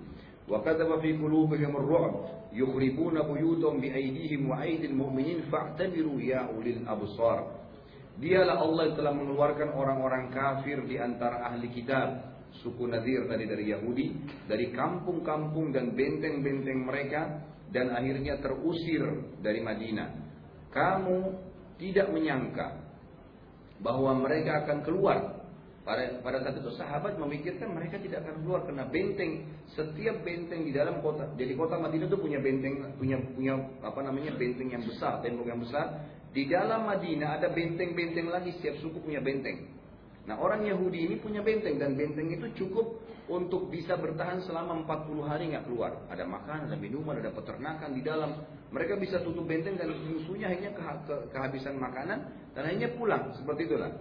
وكذب في قلوبهم الرعب يخربون بيوتهم بأيديهم وأيدي المؤمنين فاعتبروا يا أولي الأبصار Dialah Allah yang telah mengeluarkan orang-orang kafir di antara ahli kitab, suku Nadir tadi dari Yahudi, dari kampung-kampung dan benteng-benteng mereka dan akhirnya terusir dari Madinah. Kamu tidak menyangka bahwa mereka akan keluar. Pada, pada saat itu sahabat memikirkan mereka tidak akan keluar karena benteng setiap benteng di dalam kota. Jadi kota Madinah itu punya benteng punya punya apa namanya benteng yang besar, tembok yang besar di dalam Madinah ada benteng-benteng lagi, setiap suku punya benteng. Nah orang Yahudi ini punya benteng dan benteng itu cukup untuk bisa bertahan selama 40 hari nggak keluar. Ada makanan, ada minuman, ada peternakan di dalam. Mereka bisa tutup benteng dan musuhnya akhirnya ke, ke, kehabisan makanan dan akhirnya pulang seperti itulah.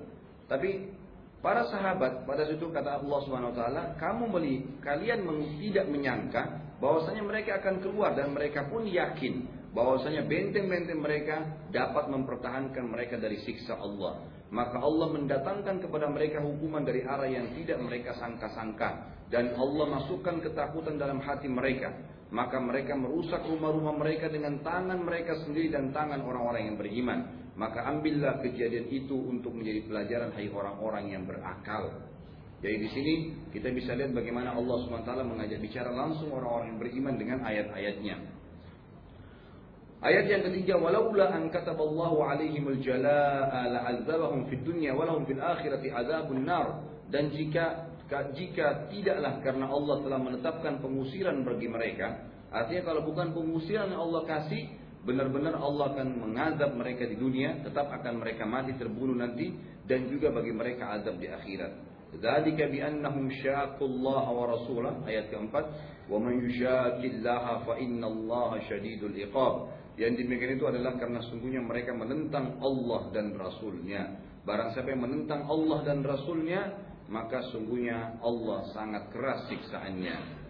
Tapi para sahabat pada situ kata Allah Taala, kamu meli, kalian tidak menyangka bahwasanya mereka akan keluar dan mereka pun yakin bahwasanya benteng-benteng mereka dapat mempertahankan mereka dari siksa Allah. Maka Allah mendatangkan kepada mereka hukuman dari arah yang tidak mereka sangka-sangka. Dan Allah masukkan ketakutan dalam hati mereka. Maka mereka merusak rumah-rumah mereka dengan tangan mereka sendiri dan tangan orang-orang yang beriman. Maka ambillah kejadian itu untuk menjadi pelajaran hai orang-orang yang berakal. Jadi di sini kita bisa lihat bagaimana Allah SWT mengajak bicara langsung orang-orang yang beriman dengan ayat-ayatnya. Ayat yang ketiga, walaula an kataballahu alaihimul jalaa la'adzabahum fid dunya wa lahum fil akhirati adzabun nar. Dan jika jika tidaklah karena Allah telah menetapkan pengusiran bagi mereka, artinya kalau bukan pengusiran yang Allah kasih, benar-benar Allah akan mengazab mereka di dunia, tetap akan mereka mati terbunuh nanti dan juga bagi mereka azab di akhirat. Dzalika bi annahum syaqullah wa rasulah ayat keempat, wa man yushaqillaha fa innallaha syadidul iqab. Yang demikian itu adalah karena sungguhnya mereka menentang Allah dan Rasulnya. Barang siapa yang menentang Allah dan Rasulnya, maka sungguhnya Allah sangat keras siksaannya.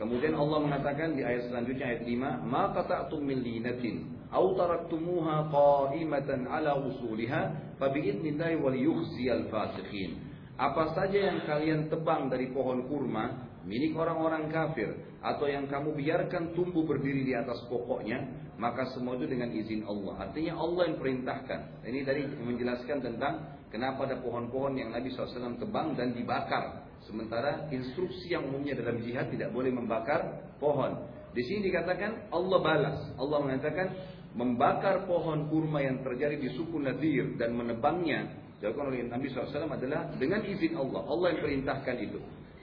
Kemudian Allah mengatakan di ayat selanjutnya ayat 5, "Ma qata'tum min linatin aw taraktumuha qa'imatan ala usuliha fa bi'idnillahi wal yukhziyal fasiqin." Apa saja yang kalian tebang dari pohon kurma milik orang-orang kafir atau yang kamu biarkan tumbuh berdiri di atas pokoknya, maka semua itu dengan izin Allah. Artinya Allah yang perintahkan. Ini tadi menjelaskan tentang kenapa ada pohon-pohon yang Nabi SAW tebang dan dibakar. Sementara instruksi yang umumnya dalam jihad tidak boleh membakar pohon. Di sini dikatakan Allah balas. Allah mengatakan membakar pohon kurma yang terjadi di suku Nadir dan menebangnya dilakukan oleh Nabi SAW adalah dengan izin Allah. Allah yang perintahkan itu.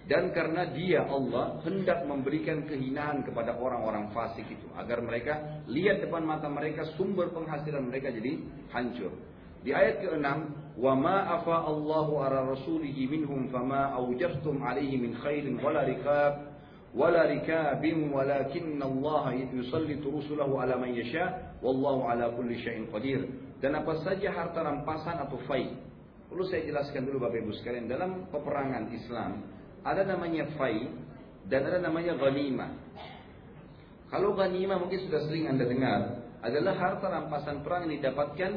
Dan karena dia Allah hendak memberikan kehinaan kepada orang-orang fasik itu. Agar mereka lihat depan mata mereka sumber penghasilan mereka jadi hancur. Di ayat ke-6, "Wa ma afa Allahu ala rasulihi minhum fama awjaftum alaihi min khairin wala rikab wala rikabin walakinna Allah yusallitu rusulahu ala man yasha wallahu ala kulli syai'in qadir." Dan apa saja harta rampasan atau fai. Perlu saya jelaskan dulu Bapak Ibu sekalian dalam peperangan Islam ada namanya fai dan ada namanya ghanimah. Kalau ghanimah mungkin sudah sering Anda dengar, adalah harta rampasan perang yang didapatkan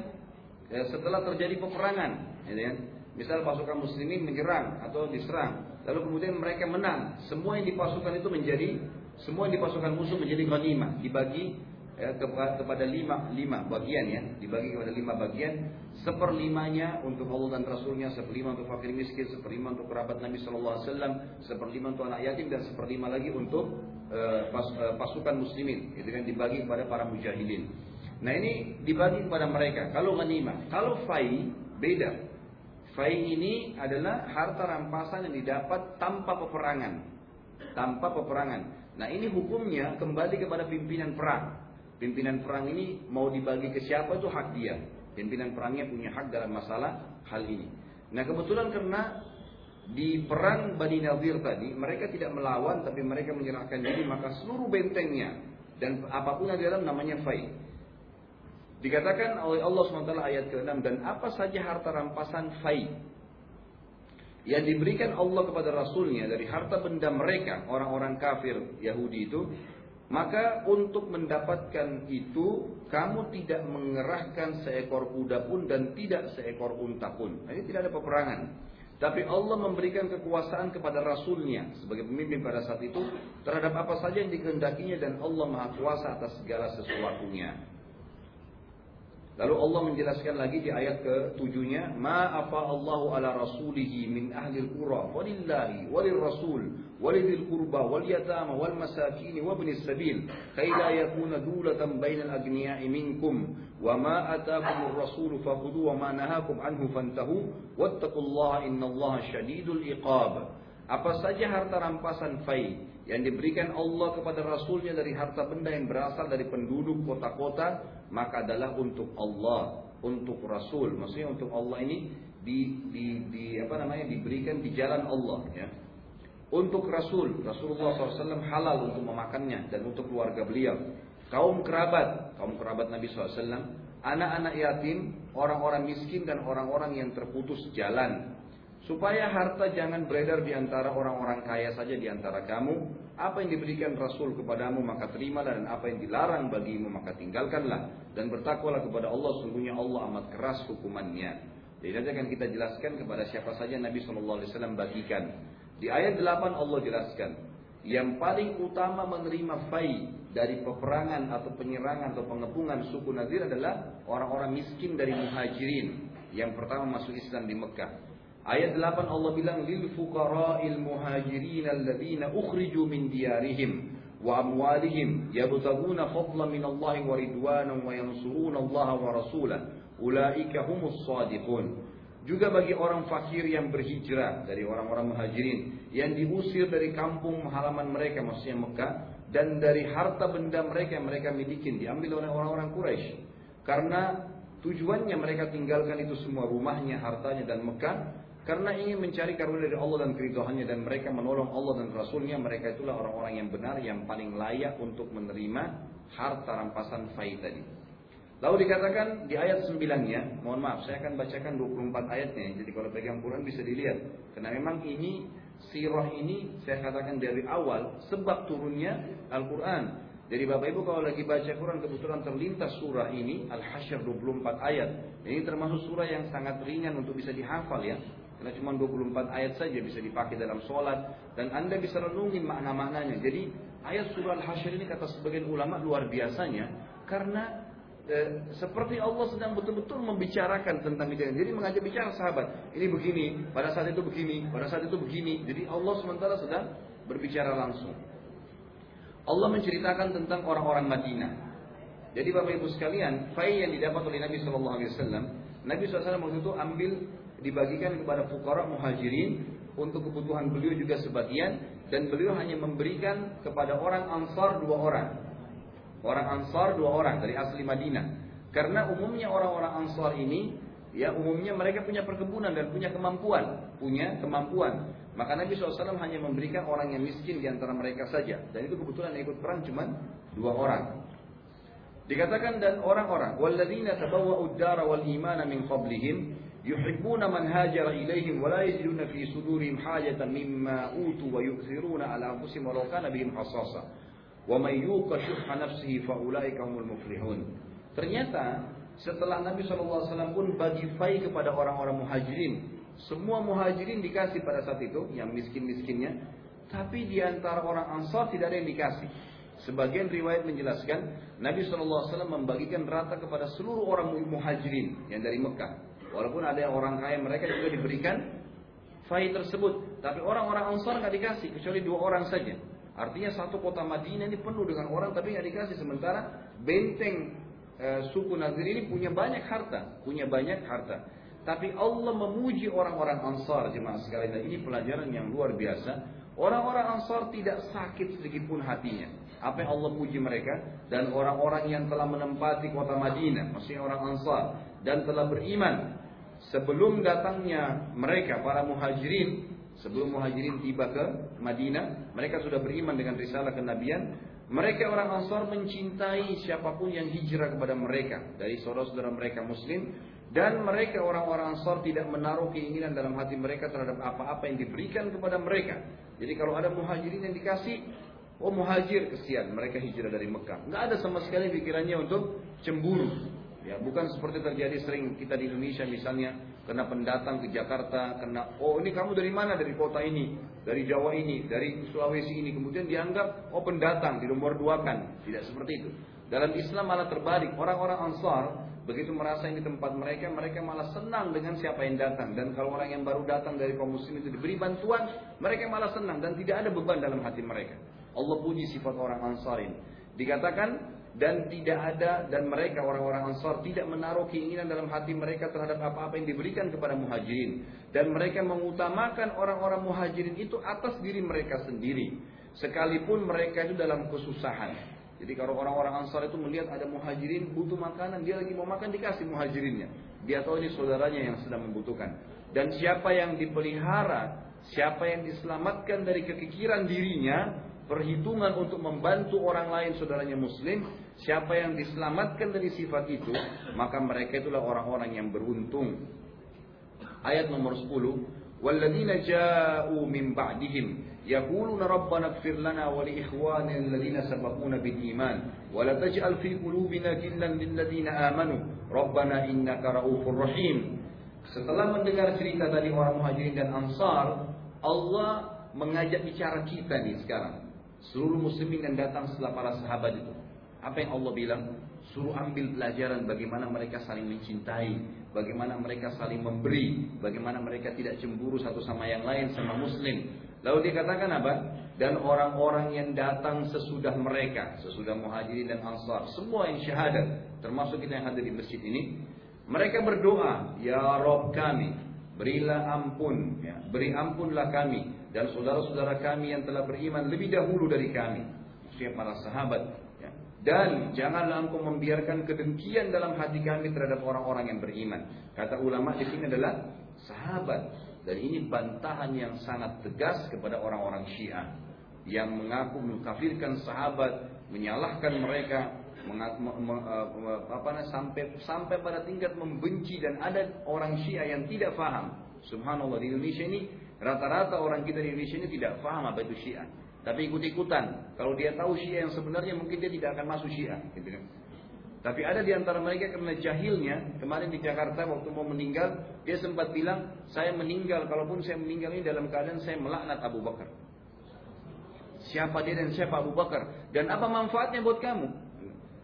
ya, setelah terjadi peperangan. Ya, kan? Misal pasukan muslimin menyerang atau diserang, lalu kemudian mereka menang. Semua yang dipasukan itu menjadi, semua yang dipasukan musuh menjadi ghanimah, dibagi ya, kepada lima, lima bagian ya, dibagi kepada lima bagian, seperlimanya untuk Allah dan Rasulnya, seperlima untuk fakir miskin, seperlima untuk kerabat Nabi Shallallahu Alaihi Wasallam, seperlima untuk anak yatim dan seperlima lagi untuk uh, pas, uh, pasukan muslimin, itu kan dibagi kepada para mujahidin. Nah ini dibagi kepada mereka. Kalau ghanimah, kalau fai beda. Fai ini adalah harta rampasan yang didapat tanpa peperangan, tanpa peperangan. Nah ini hukumnya kembali kepada pimpinan perang. Pimpinan perang ini mau dibagi ke siapa itu hak dia. Pimpinan perangnya punya hak dalam masalah hal ini. Nah kebetulan karena di perang Bani Nadir tadi mereka tidak melawan tapi mereka menyerahkan diri maka seluruh bentengnya dan apa pun yang di dalam namanya fai. Dikatakan oleh Allah SWT ayat ke-6 dan apa saja harta rampasan fai yang diberikan Allah kepada Rasulnya dari harta benda mereka orang-orang kafir Yahudi itu maka untuk mendapatkan itu kamu tidak mengerahkan seekor kuda pun dan tidak seekor unta pun. Nah, ini tidak ada peperangan. Tapi Allah memberikan kekuasaan kepada Rasulnya sebagai pemimpin pada saat itu terhadap apa saja yang dikehendakinya dan Allah maha kuasa atas segala sesuatunya. Lalu Allah menjelaskan lagi di ayat ke-7-nya, "Ma afa Allahu ala rasulihi min ahli al-qura walillahi walil rasul walidil qurba wal yatama wal masakin wa ibnis sabil kay la yakuna dulatan bainal agniya'i minkum wa ma ataakumur rasul fakhudhu wa ma nahakum anhu fantahu wattaqullaha innallaha syadidul iqab." Apa saja harta rampasan fai yang diberikan Allah kepada Rasulnya dari harta benda yang berasal dari penduduk kota-kota maka adalah untuk Allah, untuk Rasul. Maksudnya untuk Allah ini di, di, di apa namanya diberikan di jalan Allah ya. Untuk Rasul, Rasulullah SAW halal untuk memakannya dan untuk keluarga beliau. Kaum kerabat, kaum kerabat Nabi SAW, anak-anak yatim, orang-orang miskin dan orang-orang yang terputus jalan Supaya harta jangan beredar di antara orang-orang kaya saja di antara kamu. Apa yang diberikan Rasul kepadamu maka terimalah dan apa yang dilarang bagimu maka tinggalkanlah. Dan bertakwalah kepada Allah sungguhnya Allah amat keras hukumannya. Jadi nanti akan kita jelaskan kepada siapa saja Nabi SAW bagikan. Di ayat 8 Allah jelaskan. Yang paling utama menerima fai dari peperangan atau penyerangan atau pengepungan suku Nadir adalah orang-orang miskin dari muhajirin. Yang pertama masuk Islam di Mekah. Ayat 8 Allah bilang lil fuqara'il muhajirin alladziina ukhriju min diyarihim wa amwalihim yabtaguna fadlan min Allah wa ridwanan wa yansuruna Allah wa rasulahu. Ulaika humus shadiqun juga bagi orang fakir yang berhijrah dari orang-orang muhajirin yang diusir dari kampung halaman mereka maksudnya Mekah dan dari harta benda mereka yang mereka miliki diambil oleh orang-orang Quraisy. Karena tujuannya mereka tinggalkan itu semua rumahnya hartanya dan Mekah karena ingin mencari karunia dari Allah dan keridohannya dan mereka menolong Allah dan Rasulnya, mereka itulah orang-orang yang benar yang paling layak untuk menerima harta rampasan fai tadi. Lalu dikatakan di ayat 9-nya, mohon maaf saya akan bacakan 24 ayatnya. Jadi kalau pegang Quran bisa dilihat. Karena memang ini sirah ini saya katakan dari awal sebab turunnya Al-Quran. Jadi Bapak Ibu kalau lagi baca Quran kebetulan terlintas surah ini Al-Hasyr 24 ayat. Ini termasuk surah yang sangat ringan untuk bisa dihafal ya. Karena cuma 24 ayat saja bisa dipakai dalam sholat dan Anda bisa renungi makna-maknanya. Jadi ayat surah Al-Hasyr ini kata sebagian ulama luar biasanya karena eh, seperti Allah sedang betul-betul membicarakan tentang itu. Jadi mengajak bicara sahabat, ini begini, pada saat itu begini, pada saat itu begini. Jadi Allah sementara sedang berbicara langsung. Allah menceritakan tentang orang-orang Madinah. Jadi Bapak Ibu sekalian, fai yang didapat oleh Nabi Wasallam, Nabi SAW waktu itu ambil dibagikan kepada fukara muhajirin untuk kebutuhan beliau juga sebagian dan beliau hanya memberikan kepada orang ansar dua orang. Orang ansar dua orang dari asli Madinah. Karena umumnya orang-orang ansar ini ya umumnya mereka punya perkebunan dan punya kemampuan punya kemampuan. Maka Nabi SAW hanya memberikan orang yang miskin di antara mereka saja. Dan itu kebetulan yang ikut perang cuma dua orang. Dikatakan dan orang-orang walladzina tabawwa'u ad-dara wal imana min qablihim yuhibbuna man hajara ilaihim wa la yajiduna fi sudurihim hajatan mimma utu wa yu'thiruna ala anfusihim walau kana bihim hasasa wa fa ulaika humul muflihun ternyata setelah Nabi SAW pun bagi fai kepada orang-orang muhajirin semua muhajirin dikasih pada saat itu yang miskin-miskinnya. Tapi di antara orang ansar tidak ada yang dikasih. Sebagian riwayat menjelaskan Nabi SAW membagikan rata kepada seluruh orang muhajirin yang dari Mekah. Walaupun ada orang kaya mereka juga diberikan fai tersebut, tapi orang-orang Ansar nggak dikasih kecuali dua orang saja. Artinya satu kota Madinah ini penuh dengan orang tapi nggak dikasih sementara benteng e, suku Nadir ini punya banyak harta, punya banyak harta. Tapi Allah memuji orang-orang Ansar jemaah sekalian dan ini pelajaran yang luar biasa. Orang-orang Ansar tidak sakit sedikit pun hatinya. Apa yang Allah puji mereka dan orang-orang yang telah menempati kota Madinah, maksudnya orang Ansar dan telah beriman sebelum datangnya mereka para muhajirin. Sebelum muhajirin tiba ke Madinah mereka sudah beriman dengan risalah kenabian. Mereka orang Ansar mencintai siapa pun yang hijrah kepada mereka dari saudara-saudara mereka muslim. Dan mereka orang-orang Ansar tidak menaruh keinginan dalam hati mereka terhadap apa-apa yang diberikan kepada mereka. Jadi kalau ada muhajirin yang dikasih oh muhajir kesian mereka hijrah dari Mekah. Nggak ada sama sekali pikirannya untuk cemburu Ya, bukan seperti terjadi sering kita di Indonesia misalnya kena pendatang ke Jakarta, kena oh ini kamu dari mana dari kota ini, dari Jawa ini, dari Sulawesi ini, kemudian dianggap oh pendatang, di nomor dua kan, tidak seperti itu. Dalam Islam malah terbalik, orang-orang Ansar begitu merasa ini tempat mereka, mereka malah senang dengan siapa yang datang dan kalau orang yang baru datang dari kaum muslim itu diberi bantuan, mereka malah senang dan tidak ada beban dalam hati mereka. Allah puji sifat orang Ansar ini. Dikatakan dan tidak ada dan mereka orang-orang Ansar tidak menaruh keinginan dalam hati mereka terhadap apa-apa yang diberikan kepada muhajirin. Dan mereka mengutamakan orang-orang muhajirin itu atas diri mereka sendiri. Sekalipun mereka itu dalam kesusahan. Jadi kalau orang-orang Ansar itu melihat ada muhajirin butuh makanan dia lagi mau makan dikasih muhajirinnya. Dia tahu ini saudaranya yang sedang membutuhkan. Dan siapa yang dipelihara siapa yang diselamatkan dari kekikiran dirinya perhitungan untuk membantu orang lain saudaranya muslim, siapa yang diselamatkan dari sifat itu, maka mereka itulah orang-orang yang beruntung. Ayat nomor 10, "Walladzina ja'u min ba'dihim li ikhwanina alladhina sabaquna bil iman wa la taj'al fi qulubina ghillan lil ladzina amanu rabbana innaka ra'ufur rahim." Setelah mendengar cerita tadi orang muhajirin dan ansar, Allah mengajak bicara kita nih sekarang. Seluruh muslimin yang datang setelah para sahabat itu. Apa yang Allah bilang? Suruh ambil pelajaran bagaimana mereka saling mencintai, bagaimana mereka saling memberi, bagaimana mereka tidak cemburu satu sama yang lain sama muslim. Lalu dia katakan apa? Dan orang-orang yang datang sesudah mereka, sesudah muhajirin dan ansar, semua yang syahadat, termasuk kita yang hadir di masjid ini, mereka berdoa, Ya Rob kami, berilah ampun, ya, beri ampunlah kami dan saudara-saudara kami yang telah beriman lebih dahulu dari kami, maksudnya para sahabat. Ya. Dan janganlah engkau membiarkan kedengkian dalam hati kami terhadap orang-orang yang beriman. Kata ulama di sini adalah sahabat. Dan ini bantahan yang sangat tegas kepada orang-orang Syiah yang mengaku mengkafirkan sahabat, menyalahkan mereka. apa sampai sampai pada tingkat membenci dan ada orang Syiah yang tidak faham. Subhanallah di Indonesia ini rata-rata orang kita di Indonesia ini tidak faham apa itu Syiah. Tapi ikut-ikutan. Kalau dia tahu Syiah yang sebenarnya mungkin dia tidak akan masuk Syiah, gitu kan. Tapi ada di antara mereka karena jahilnya, kemarin di Jakarta waktu mau meninggal, dia sempat bilang, saya meninggal, kalaupun saya meninggal ini dalam keadaan saya melaknat Abu Bakar. Siapa dia dan siapa Abu Bakar? Dan apa manfaatnya buat kamu?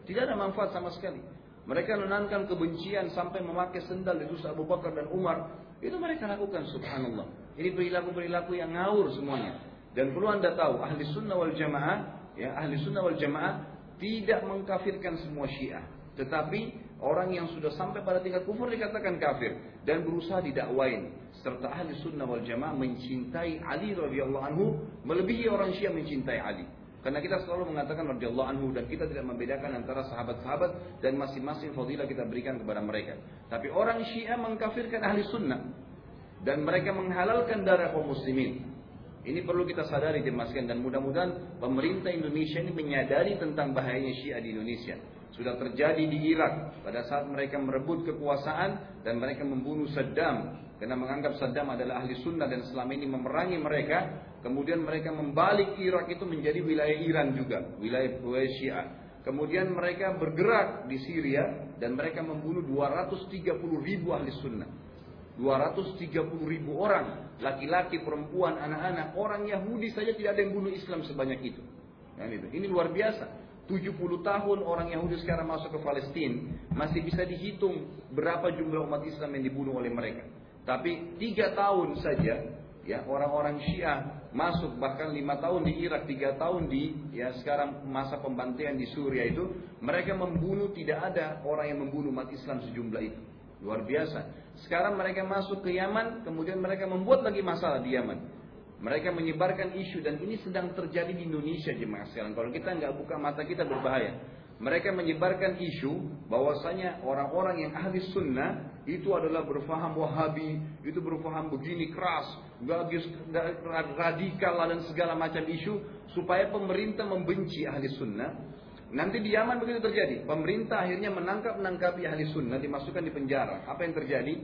Tidak ada manfaat sama sekali. Mereka menanamkan kebencian sampai memakai sendal di Abu Bakar dan Umar. Itu mereka lakukan subhanallah. Ini perilaku-perilaku yang ngawur semuanya. Dan perlu anda tahu, ahli sunnah wal jamaah, ya ahli sunnah wal jamaah tidak mengkafirkan semua Syiah, tetapi orang yang sudah sampai pada tingkat kufur dikatakan kafir dan berusaha didakwain serta ahli sunnah wal jamaah mencintai Ali radhiyallahu anhu melebihi orang Syiah mencintai Ali. Karena kita selalu mengatakan radhiyallahu anhu dan kita tidak membedakan antara sahabat-sahabat dan masing-masing fadilah kita berikan kepada mereka. Tapi orang Syiah mengkafirkan ahli sunnah dan mereka menghalalkan darah kaum muslimin. Ini perlu kita sadari dimaskan dan mudah-mudahan pemerintah Indonesia ini menyadari tentang bahayanya Syiah di Indonesia. Sudah terjadi di Irak pada saat mereka merebut kekuasaan dan mereka membunuh Saddam karena menganggap Saddam adalah ahli sunnah dan selama ini memerangi mereka. Kemudian mereka membalik Irak itu menjadi wilayah Iran juga, wilayah, Syiah. Kemudian mereka bergerak di Syria dan mereka membunuh 230 ribu ahli sunnah. 230 ribu orang, laki-laki, perempuan, anak-anak, orang Yahudi saja tidak ada yang bunuh Islam sebanyak itu. Nah. Ini luar biasa. 70 tahun orang Yahudi sekarang masuk ke Palestina masih bisa dihitung berapa jumlah umat Islam yang dibunuh oleh mereka. Tapi tiga tahun saja ya orang-orang Syiah masuk bahkan lima tahun di Irak, tiga tahun di ya sekarang masa pembantaian di Suriah itu mereka membunuh tidak ada orang yang membunuh umat Islam sejumlah itu. Luar biasa. Sekarang mereka masuk ke Yaman, kemudian mereka membuat lagi masalah di Yaman. Mereka menyebarkan isu dan ini sedang terjadi di Indonesia jemaah sekarang. Kalau kita nggak buka mata kita berbahaya. Mereka menyebarkan isu bahwasanya orang-orang yang ahli sunnah itu adalah berfaham wahabi, itu berfaham begini keras, bagus, radikal dan segala macam isu supaya pemerintah membenci ahli sunnah Nanti di Yaman begitu terjadi. Pemerintah akhirnya menangkap menangkapi ahli sunnah, dimasukkan di penjara. Apa yang terjadi?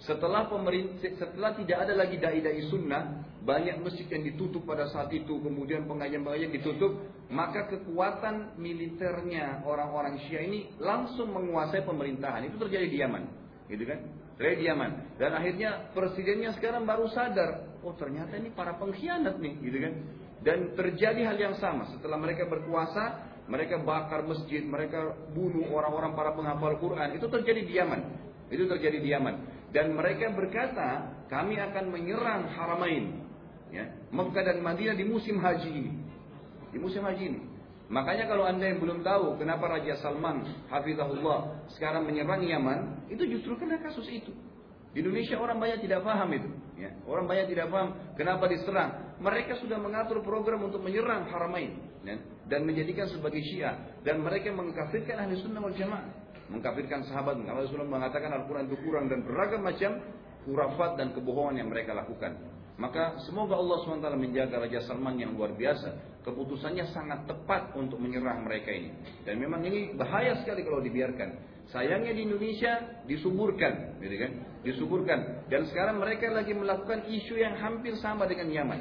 Setelah pemerintah, setelah tidak ada lagi dai-dai sunnah, banyak masjid yang ditutup pada saat itu, kemudian pengajian-pengajian ditutup, maka kekuatan militernya orang-orang Syiah ini langsung menguasai pemerintahan. Itu terjadi di Yaman, gitu kan? Terjadi di Yaman. Dan akhirnya presidennya sekarang baru sadar, oh ternyata ini para pengkhianat nih, gitu kan? Dan terjadi hal yang sama setelah mereka berkuasa, mereka bakar masjid, mereka bunuh orang-orang para penghafal Quran. Itu terjadi di Yaman. Itu terjadi di Yaman. Dan mereka berkata, kami akan menyerang Haramain. Ya, Mekah dan Madinah di musim haji ini. Di musim haji ini. Makanya kalau anda yang belum tahu kenapa Raja Salman, Hafizahullah, sekarang menyerang Yaman, itu justru karena kasus itu. Di Indonesia orang banyak tidak paham itu. Ya. Orang banyak tidak paham kenapa diserang. Mereka sudah mengatur program untuk menyerang Haramain. Ya dan menjadikan sebagai Syiah dan mereka mengkafirkan ahli sunnah wal jamaah mengkafirkan sahabat. Nabi Rasulullah mengatakan Al-Quran itu kurang dan beragam macam kurafat dan kebohongan yang mereka lakukan. Maka semoga Allah SWT menjaga Raja Salman yang luar biasa. Keputusannya sangat tepat untuk menyerang mereka ini. Dan memang ini bahaya sekali kalau dibiarkan. Sayangnya di Indonesia disuburkan gitu kan? Disuburkan. Dan sekarang mereka lagi melakukan isu yang hampir sama dengan Yaman.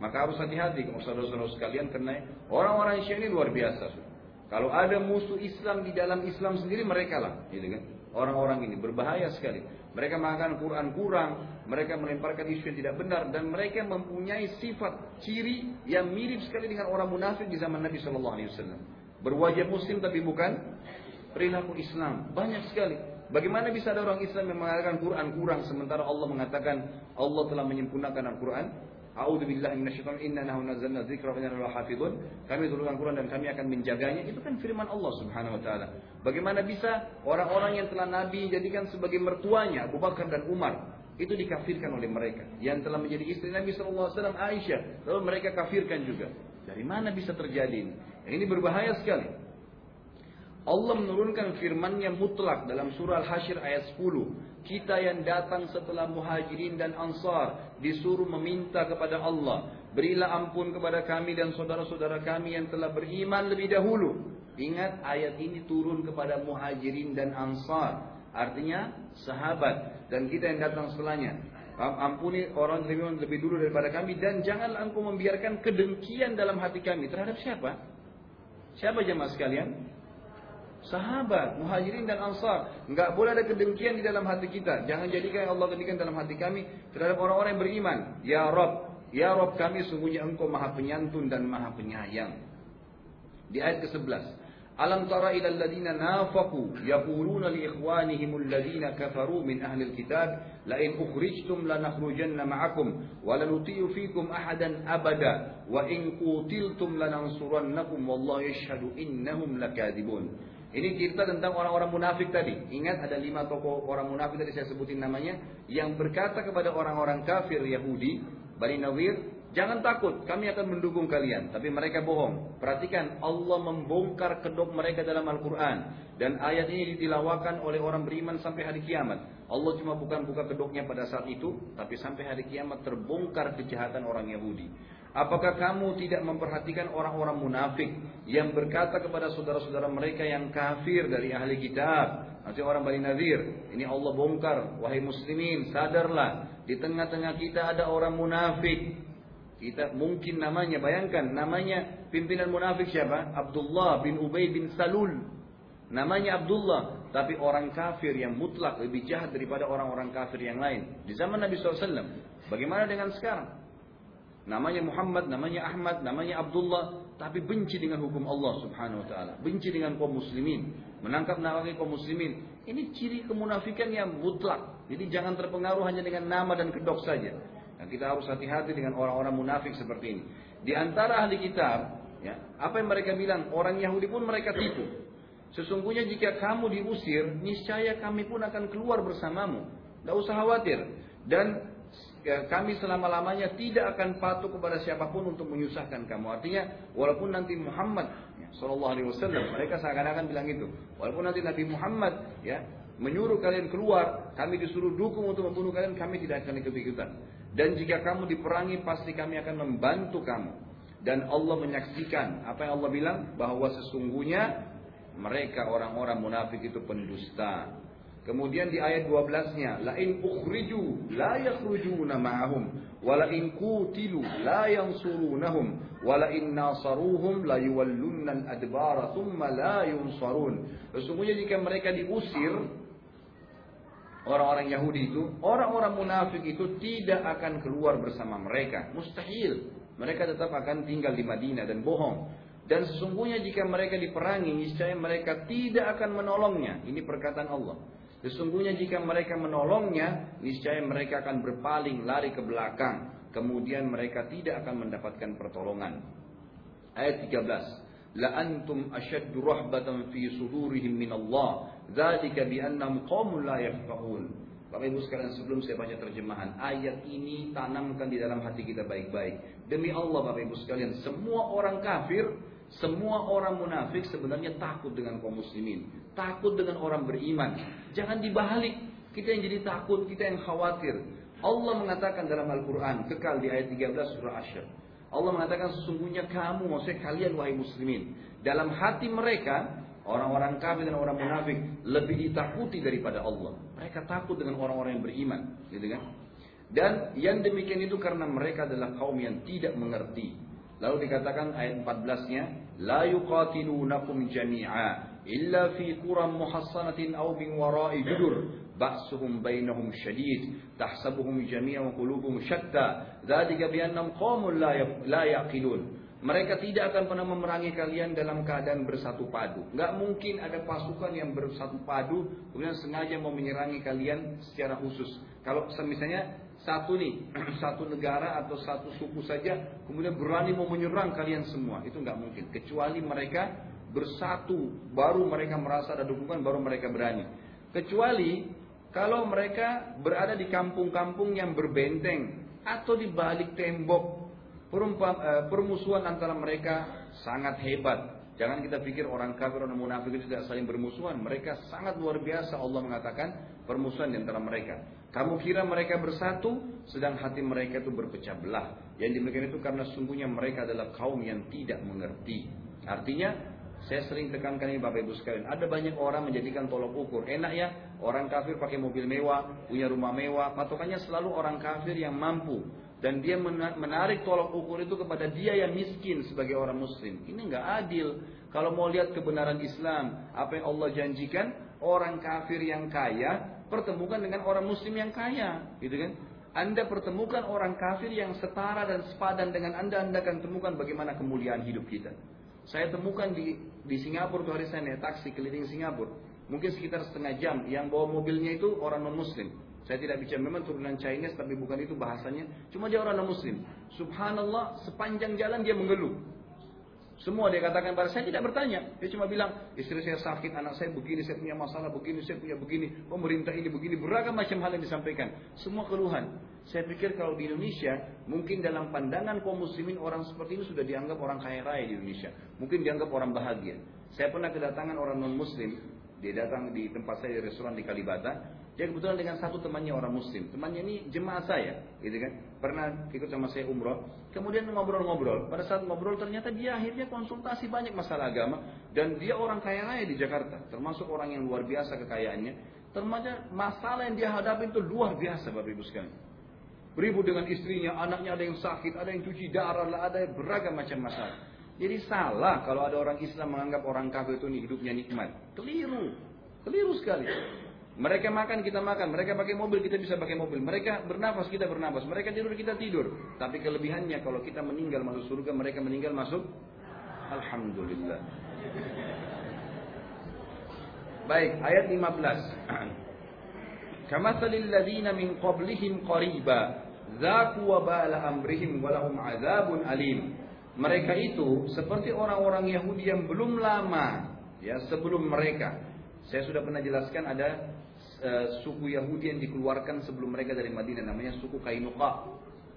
Maka harus hati-hati saudara-saudara sekalian karena orang-orang Syiah ini luar biasa. Kalau ada musuh Islam di dalam Islam sendiri mereka lah, gitu kan? Orang-orang ini berbahaya sekali. Mereka mengatakan Quran kurang, mereka melemparkan isu yang tidak benar dan mereka mempunyai sifat ciri yang mirip sekali dengan orang munafik di zaman Nabi Shallallahu Alaihi Wasallam. Berwajah Muslim tapi bukan perilaku Islam. Banyak sekali. Bagaimana bisa ada orang Islam yang mengatakan Quran kurang sementara Allah mengatakan Allah telah menyempurnakan Al-Quran? A'udzu billahi minasyaitonir inna nahu nazzalna dzikra wa inna. Kami turunkan Quran dan kami akan menjaganya. Itu kan firman Allah Subhanahu wa taala. Bagaimana bisa orang-orang yang telah Nabi jadikan sebagai mertuanya Abu Bakar dan Umar itu dikafirkan oleh mereka yang telah menjadi istri Nabi wasallam Aisyah lalu mereka kafirkan juga. Dari mana bisa terjadi ini? Ini berbahaya sekali. Allah menurunkan firman-Nya mutlak dalam surah Al-Hasyr ayat 10. Kita yang datang setelah muhajirin dan ansar disuruh meminta kepada Allah. Berilah ampun kepada kami dan saudara-saudara kami yang telah beriman lebih dahulu. Ingat ayat ini turun kepada muhajirin dan ansar. Artinya sahabat dan kita yang datang setelahnya. Ampuni orang lebih, lebih dulu daripada kami dan janganlah engkau membiarkan kedengkian dalam hati kami terhadap siapa? Siapa jemaah sekalian? Sahabat, muhajirin dan ansar. Enggak boleh ada kedengkian di dalam hati kita. Jangan jadikan Allah kedengkian dalam hati kami terhadap orang-orang yang beriman. Ya Rob, Ya Rob kami sungguhnya engkau maha penyantun dan maha penyayang. Di ayat ke-11. Alam tara ila alladhina nafaqu yaquluna li ikhwanihim alladhina kafaru min ahli alkitab la in ukhrijtum lanakhrujanna ma'akum wa lanuti'u fikum ahadan abada wa in qutiltum lanansurannakum wallahu yashhadu innahum lakadzibun. Ini cerita tentang orang-orang munafik tadi. Ingat ada lima tokoh orang munafik tadi saya sebutin namanya yang berkata kepada orang-orang kafir Yahudi, Bani Nawir, Jangan takut, kami akan mendukung kalian. Tapi mereka bohong. Perhatikan, Allah membongkar kedok mereka dalam Al-Quran. Dan ayat ini ditilawakan oleh orang beriman sampai hari kiamat. Allah cuma bukan buka kedoknya pada saat itu, tapi sampai hari kiamat terbongkar kejahatan orang Yahudi. Apakah kamu tidak memperhatikan orang-orang munafik yang berkata kepada saudara-saudara mereka yang kafir dari ahli kitab? Nanti orang Bani Nadir, ini Allah bongkar. Wahai muslimin, sadarlah. Di tengah-tengah kita ada orang munafik kita mungkin namanya, bayangkan namanya pimpinan munafik siapa? Abdullah bin Ubay bin Salul. Namanya Abdullah, tapi orang kafir yang mutlak lebih jahat daripada orang-orang kafir yang lain. Di zaman Nabi SAW. Bagaimana dengan sekarang? Namanya Muhammad, namanya Ahmad, namanya Abdullah, tapi benci dengan hukum Allah Subhanahu wa taala, benci dengan kaum muslimin, menangkap nawangi kaum muslimin. Ini ciri kemunafikan yang mutlak. Jadi jangan terpengaruh hanya dengan nama dan kedok saja. Dan kita harus hati-hati dengan orang-orang munafik seperti ini. Di antara ahli kitab, ya, apa yang mereka bilang? Orang Yahudi pun mereka tipu. Sesungguhnya jika kamu diusir, niscaya kami pun akan keluar bersamamu. Tidak usah khawatir. Dan kami selama-lamanya tidak akan patuh kepada siapa pun untuk menyusahkan kamu. Artinya, walaupun nanti Muhammad ya, Sallallahu Alaihi Wasallam, mereka seakan-akan bilang itu. Walaupun nanti Nabi Muhammad ya menyuruh kalian keluar, kami disuruh dukung untuk membunuh kalian, kami tidak akan ikut-ikutan. Dan jika kamu diperangi pasti kami akan membantu kamu. Dan Allah menyaksikan apa yang Allah bilang bahwa sesungguhnya mereka orang-orang munafik itu pendusta. Kemudian di ayat 12-nya, la in ukhriju la yakhrujuna ma'ahum wa la in qutilu la yansurunahum wa la in nasaruhum la yuwallunna al-adbara thumma la yunsarun. Sesungguhnya jika mereka diusir orang-orang Yahudi itu, orang-orang munafik itu tidak akan keluar bersama mereka. Mustahil. Mereka tetap akan tinggal di Madinah dan bohong. Dan sesungguhnya jika mereka diperangi, niscaya mereka tidak akan menolongnya. Ini perkataan Allah. Sesungguhnya jika mereka menolongnya, niscaya mereka akan berpaling lari ke belakang. Kemudian mereka tidak akan mendapatkan pertolongan. Ayat 13 la antum ashaddu rahbatan fi sudurihim min Allah dzalika bi annahum qaumun la yafqahun. Bapak Ibu sekalian sebelum saya baca terjemahan ayat ini tanamkan di dalam hati kita baik-baik. Demi Allah Bapak Ibu sekalian semua orang kafir semua orang munafik sebenarnya takut dengan kaum muslimin takut dengan orang beriman jangan dibalik kita yang jadi takut kita yang khawatir Allah mengatakan dalam Al-Quran kekal di ayat 13 surah Asyr Allah mengatakan sesungguhnya kamu, maksudnya kalian wahai muslimin. Dalam hati mereka, orang-orang kafir dan orang munafik lebih ditakuti daripada Allah. Mereka takut dengan orang-orang yang beriman. Gitu kan? Dan yang demikian itu karena mereka adalah kaum yang tidak mengerti. Lalu dikatakan ayat 14-nya, La yuqatilunakum jami'a illa fi quram muhassanatin aw bin wara'i judur bainahum syadid tahsabuhum jami'an qulubuhum syatta dzalika bi annahum qaumun la yaqilun mereka tidak akan pernah memerangi kalian dalam keadaan bersatu padu. Nggak mungkin ada pasukan yang bersatu padu kemudian sengaja mau menyerangi kalian secara khusus. Kalau misalnya satu nih, satu negara atau satu suku saja kemudian berani mau menyerang kalian semua, itu nggak mungkin. Kecuali mereka bersatu, baru mereka merasa ada dukungan, baru mereka berani. Kecuali kalau mereka berada di kampung-kampung yang berbenteng atau di balik tembok eh, permusuhan antara mereka sangat hebat. Jangan kita pikir orang kafir orang munafik itu tidak saling bermusuhan. Mereka sangat luar biasa Allah mengatakan permusuhan di antara mereka. Kamu kira mereka bersatu sedang hati mereka itu berpecah belah. Yang demikian itu karena sungguhnya mereka adalah kaum yang tidak mengerti. Artinya Saya sering tekankan ini Bapak Ibu sekalian. Ada banyak orang menjadikan tolok ukur. Enak ya, orang kafir pakai mobil mewah, punya rumah mewah. Patokannya selalu orang kafir yang mampu. Dan dia menarik tolok ukur itu kepada dia yang miskin sebagai orang muslim. Ini nggak adil. Kalau mau lihat kebenaran Islam, apa yang Allah janjikan, orang kafir yang kaya pertemukan dengan orang muslim yang kaya, gitu kan? Anda pertemukan orang kafir yang setara dan sepadan dengan Anda, Anda akan temukan bagaimana kemuliaan hidup kita. Saya temukan di di Singapura tuh hari saya naik taksi keliling Singapura. Mungkin sekitar setengah jam. Yang bawa mobilnya itu orang non Muslim. Saya tidak bicara memang turunan Chinese tapi bukan itu bahasanya. Cuma dia orang non Muslim. Subhanallah sepanjang jalan dia mengeluh. Semua dia katakan pada saya tidak bertanya. Dia cuma bilang, istri saya sakit, anak saya begini, saya punya masalah begini, saya punya begini, pemerintah ini begini, beragam macam hal yang disampaikan. Semua keluhan. Saya pikir kalau di Indonesia, mungkin dalam pandangan kaum muslimin orang seperti ini sudah dianggap orang kaya raya di Indonesia. Mungkin dianggap orang bahagia. Saya pernah kedatangan orang non muslim, dia datang di tempat saya di restoran di Kalibata, dia kebetulan dengan satu temannya orang muslim. Temannya ini jemaah saya, gitu kan. Pernah ikut sama saya umroh. Kemudian ngobrol-ngobrol. Pada saat ngobrol ternyata dia akhirnya konsultasi banyak masalah agama. Dan dia orang kaya raya di Jakarta. Termasuk orang yang luar biasa kekayaannya. Termasuk masalah yang dia hadapi itu luar biasa Bapak Ibu sekalian. Ribut dengan istrinya, anaknya ada yang sakit, ada yang cuci darah, ada yang beragam macam masalah. Jadi salah kalau ada orang Islam menganggap orang kafir itu hidupnya nikmat. Keliru. Keliru sekali. Mereka makan, kita makan. Mereka pakai mobil, kita bisa pakai mobil. Mereka bernafas, kita bernafas. Mereka tidur, kita tidur. Tapi kelebihannya kalau kita meninggal masuk surga, mereka meninggal masuk Alhamdulillah. Baik, ayat 15. Kamathalil ladina min qablihim qariba zaku wabala amrihim walahum azabun alim. Mereka itu seperti orang-orang Yahudi yang belum lama ya sebelum mereka. Saya sudah pernah jelaskan ada uh, suku Yahudi yang dikeluarkan sebelum mereka dari Madinah namanya suku Kainuqa.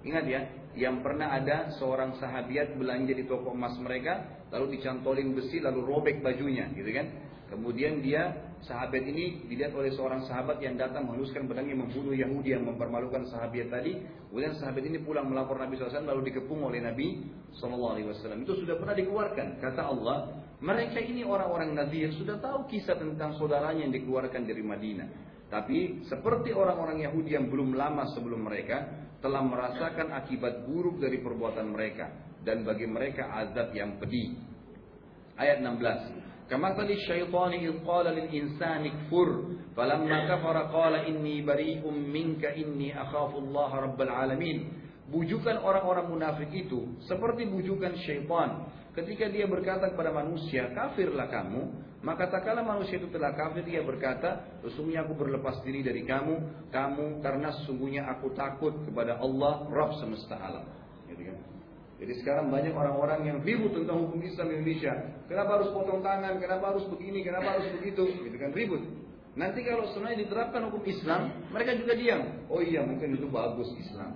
Ingat ya, yang pernah ada seorang sahabiat belanja di toko emas mereka, lalu dicantolin besi, lalu robek bajunya, gitu kan? Kemudian dia, sahabat ini dilihat oleh seorang sahabat yang datang menghaluskan pedangnya membunuh Yahudi yang mempermalukan sahabat tadi. Kemudian sahabat ini pulang melapor Nabi SAW lalu dikepung oleh Nabi SAW. Itu sudah pernah dikeluarkan. Kata Allah, mereka ini orang-orang Nadir sudah tahu kisah tentang saudaranya yang dikeluarkan dari Madinah. Tapi seperti orang-orang Yahudi yang belum lama sebelum mereka telah merasakan akibat buruk dari perbuatan mereka dan bagi mereka azab yang pedih. Ayat 16. Kamathali syaitani idh qala lil insani kfur falamma kafara qala inni bari'um minka inni akhafu Allah rabbal alamin. Bujukan orang-orang munafik itu seperti bujukan syaitan ketika dia berkata kepada manusia, kafirlah kamu, maka tak kala manusia itu telah kafir, dia berkata, sesungguhnya aku berlepas diri dari kamu, kamu karena sesungguhnya aku takut kepada Allah, Rabb semesta alam. Gitu kan? Jadi sekarang banyak orang-orang yang ribut tentang hukum Islam Indonesia. Kenapa harus potong tangan? Kenapa harus begini? Kenapa harus begitu? Gitu kan ribut. Nanti kalau sebenarnya diterapkan hukum Islam, mereka juga diam. Oh iya, mungkin itu bagus Islam.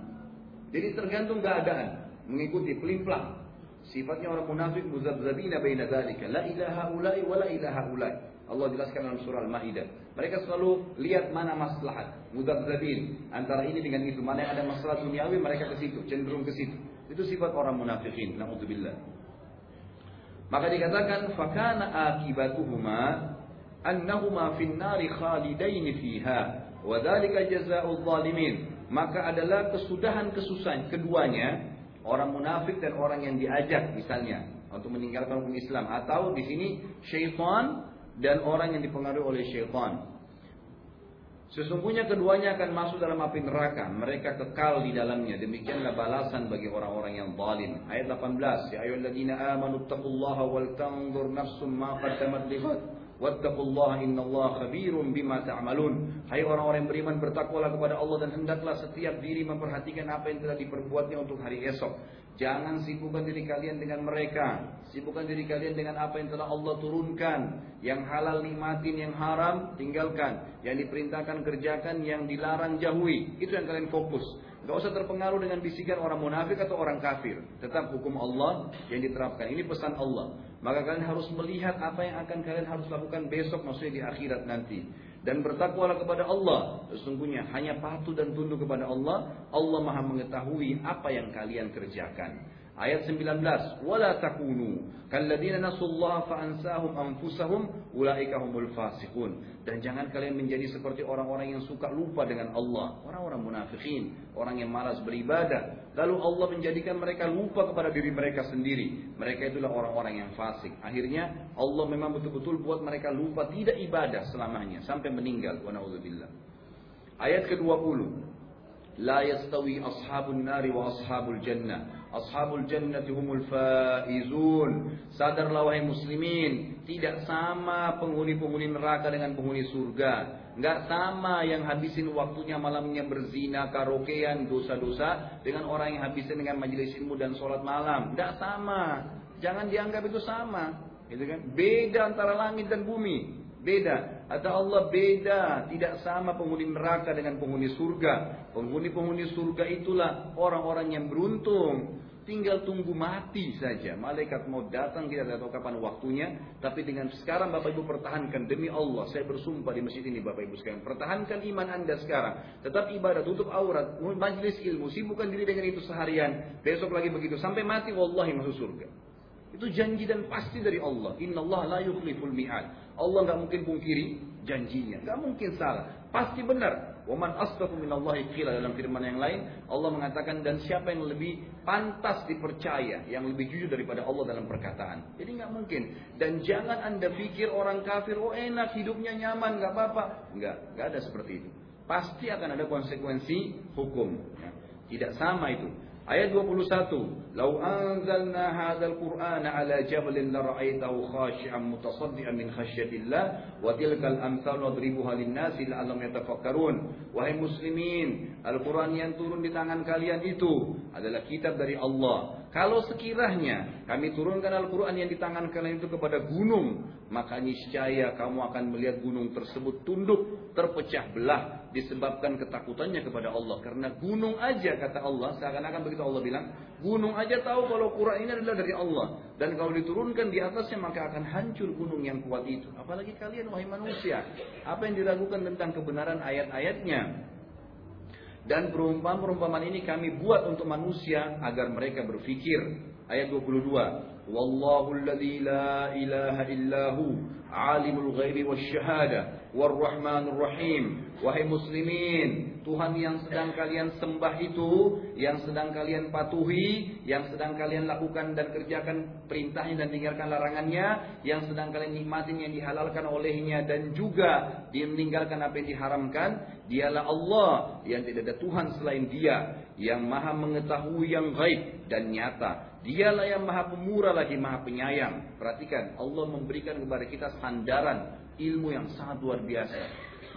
Jadi tergantung keadaan, mengikuti pelimplang. Sifatnya orang munafik muzabzabina baina dzalika. La ilaha ulai wa la ilaha ulai. Allah jelaskan dalam surah Al-Maidah. Mereka selalu lihat mana maslahat, muzabzabin antara ini dengan itu. Mana yang ada masalah duniawi mereka ke situ, cenderung ke situ. Itu sifat orang munafikin. Nauzubillah. Maka dikatakan fakana akibatuhuma annahuma fin nari khalidain fiha wa dzalika jazaa'ul zalimin. Maka adalah kesudahan kesusahan keduanya orang munafik dan orang yang diajak misalnya untuk meninggalkan hukum Islam atau di sini syaitan dan orang yang dipengaruhi oleh syaitan. Sesungguhnya keduanya akan masuk dalam api neraka. Mereka kekal di dalamnya. Demikianlah balasan bagi orang-orang yang zalim. Ayat 18. Ya ayyuhalladzina amanu taqullaha wal tanzur nafsum ma qaddamat. Wattaqullaha innallaha khabirum bima ta'malun. Hai orang-orang beriman bertakwalah kepada Allah dan hendaklah setiap diri memperhatikan apa yang telah diperbuatnya untuk hari esok. Jangan sibukkan diri kalian dengan mereka. Sibukkan diri kalian dengan apa yang telah Allah turunkan. Yang halal nikmatin, yang haram tinggalkan. Yang diperintahkan kerjakan, yang dilarang jauhi. Itu yang kalian fokus. Gak usah terpengaruh dengan bisikan orang munafik atau orang kafir. Tetap hukum Allah yang diterapkan. Ini pesan Allah. Maka kalian harus melihat apa yang akan kalian harus lakukan besok maksudnya di akhirat nanti. Dan bertakwalah kepada Allah. Sesungguhnya hanya patuh dan tunduk kepada Allah. Allah maha mengetahui apa yang kalian kerjakan. Ayat 19, "Wala takunu kalladzina nasullaha fa'ansahum anfusahum ulaika humul fasiqun." Dan jangan kalian menjadi seperti orang-orang yang suka lupa dengan Allah, orang-orang munafikin, orang yang malas beribadah. Lalu Allah menjadikan mereka lupa kepada diri mereka sendiri. Mereka itulah orang-orang yang fasik. Akhirnya Allah memang betul-betul buat mereka lupa tidak ibadah selamanya sampai meninggal. Wa Ayat ke-20. La yastawi ashabun nari wa ashabul jannah. Ashabul jannati humul faizun. Sadarlah wahai muslimin, tidak sama penghuni-penghuni neraka dengan penghuni surga. Enggak sama yang habisin waktunya malamnya berzina, karaokean, dosa-dosa dengan orang yang habisin dengan majelis ilmu dan sholat malam. Enggak sama. Jangan dianggap itu sama. Gitu kan? Beda antara langit dan bumi. Beda. Kata Allah beda. Tidak sama penghuni neraka dengan penghuni surga. Penghuni-penghuni surga itulah orang-orang yang beruntung. Tinggal tunggu mati saja. Malaikat mau datang kita tidak tahu kapan waktunya. Tapi dengan sekarang Bapak Ibu pertahankan demi Allah. Saya bersumpah di masjid ini Bapak Ibu sekalian. Pertahankan iman Anda sekarang. Tetap ibadah, tutup aurat, majlis ilmu. Sibukkan diri dengan itu seharian. Besok lagi begitu. Sampai mati wallahi masuk surga. Itu janji dan pasti dari Allah. Inna Allah la yukhliful mi'ad. Allah nggak mungkin pungkiri janjinya. Nggak mungkin salah. Pasti benar. Waman asdaqu minallahi qila dalam firman yang lain Allah mengatakan dan siapa yang lebih pantas dipercaya yang lebih jujur daripada Allah dalam perkataan. Jadi nggak mungkin. Dan jangan anda pikir orang kafir oh enak hidupnya nyaman nggak apa-apa. Nggak, nggak ada seperti itu. Pasti akan ada konsekuensi hukum. Ya. Tidak sama itu. Ayat 21. Lau anzalna hadzal Qur'ana ala jabalin la ra'aitahu khashi'an mutasaddian min khasyatillah wa tilkal amsal nadribuha lin-nasi la'allahum yatafakkarun. Wahai muslimin, Al-Qur'an yang turun di tangan kalian itu adalah kitab dari Allah. Kalau sekiranya kami turunkan Al-Quran yang di tangan kalian itu kepada gunung, maka niscaya kamu akan melihat gunung tersebut tunduk, terpecah belah, disebabkan ketakutannya kepada Allah. Karena gunung aja kata Allah, seakan-akan begitu Allah bilang, gunung aja tahu kalau Quran ini adalah dari Allah. Dan kalau diturunkan di atasnya maka akan hancur gunung yang kuat itu. Apalagi kalian wahai manusia, apa yang diragukan tentang kebenaran ayat-ayatnya? Dan perumpamaan-perumpamaan ini kami buat untuk manusia agar mereka berfikir. Ayat 22. Wallahu la ilaha illahu alimul ghaibi wasyahada warrahmanur rahim. Wahai muslimin, Tuhan yang sedang kalian sembah itu, yang sedang kalian patuhi, yang sedang kalian lakukan dan kerjakan perintahnya dan tinggalkan larangannya, yang sedang kalian nikmatin yang dihalalkan olehnya dan juga meninggalkan apa yang diharamkan, dialah Allah yang tidak ada Tuhan selain dia, yang maha mengetahui yang gaib dan nyata. Dialah yang maha pemurah lagi maha penyayang. Perhatikan, Allah memberikan kepada kita sandaran ilmu yang sangat luar biasa.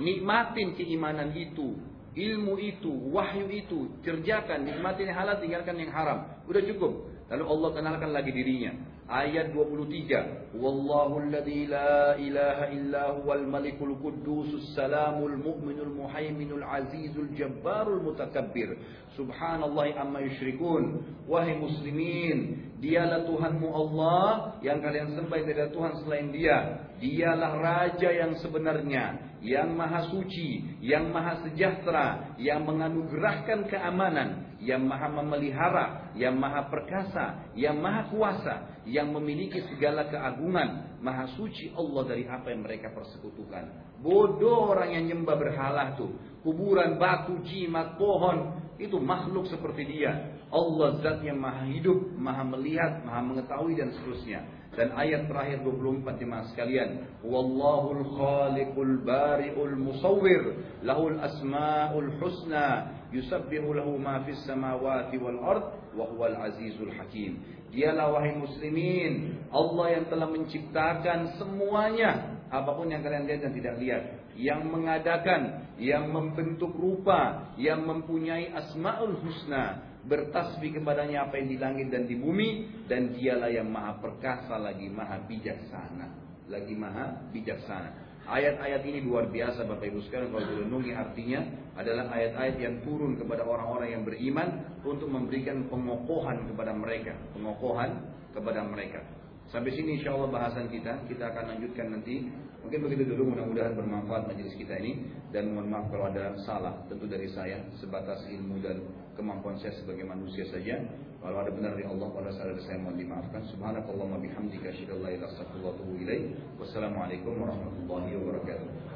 Nikmatin keimanan itu, ilmu itu, wahyu itu, kerjakan, nikmatin yang halal, tinggalkan yang haram. Udah cukup. Lalu Allah kenalkan lagi dirinya. Ayat 23. Wallahu alladhi la ilaha illa huwal malikul quddusus salamul mu'minul muhaiminul azizul jabbarul mutakabbir. Subhanallah amma yushrikun. Wahai muslimin, dialah Tuhanmu Allah yang kalian sembah tidak Tuhan selain dia. Dialah raja yang sebenarnya, yang maha suci, yang maha sejahtera, yang menganugerahkan keamanan, yang maha memelihara, yang maha perkasa, yang maha kuasa, yang memiliki segala keagungan, maha suci Allah dari apa yang mereka persekutukan. Bodoh orang yang nyembah berhala tuh, kuburan, batu, jimat, pohon, itu makhluk seperti dia. Allah zat yang maha hidup, maha melihat, maha mengetahui dan seterusnya. Dan ayat terakhir 24 jemaah sekalian. Wallahul khaliqul bari'ul musawwir. Lahul asma'ul husna. Yusabbihu lahu ma fis samawati wal ard. Wa huwal azizul hakim. Dialah wahai muslimin. Allah yang telah menciptakan semuanya. Apa pun yang kalian lihat dan tidak lihat. Yang mengadakan. Yang membentuk rupa. Yang mempunyai asma'ul husna bertasbih kepadanya apa yang di langit dan di bumi dan dialah yang maha perkasa lagi maha bijaksana. Lagi maha bijaksana. Ayat-ayat ini luar biasa Bapak Ibu sekalian kalau direnungi artinya adalah ayat-ayat yang turun kepada orang-orang yang beriman untuk memberikan pengokohan kepada mereka. Pengokohan kepada mereka Sampai sini insya Allah bahasan kita. Kita akan lanjutkan nanti. Mungkin begitu dulu. Mudah-mudahan bermanfaat majelis kita ini. Dan mohon maaf kalau ada salah. Tentu dari saya. Sebatas ilmu dan kemampuan saya sebagai manusia saja. Kalau ada benar dari Allah, pada saat saya mohon dimaafkan. Subhanakallahumma bihamdika. Asyhadu an la ilaha illa anta Wassalamualaikum warahmatullahi wabarakatuh.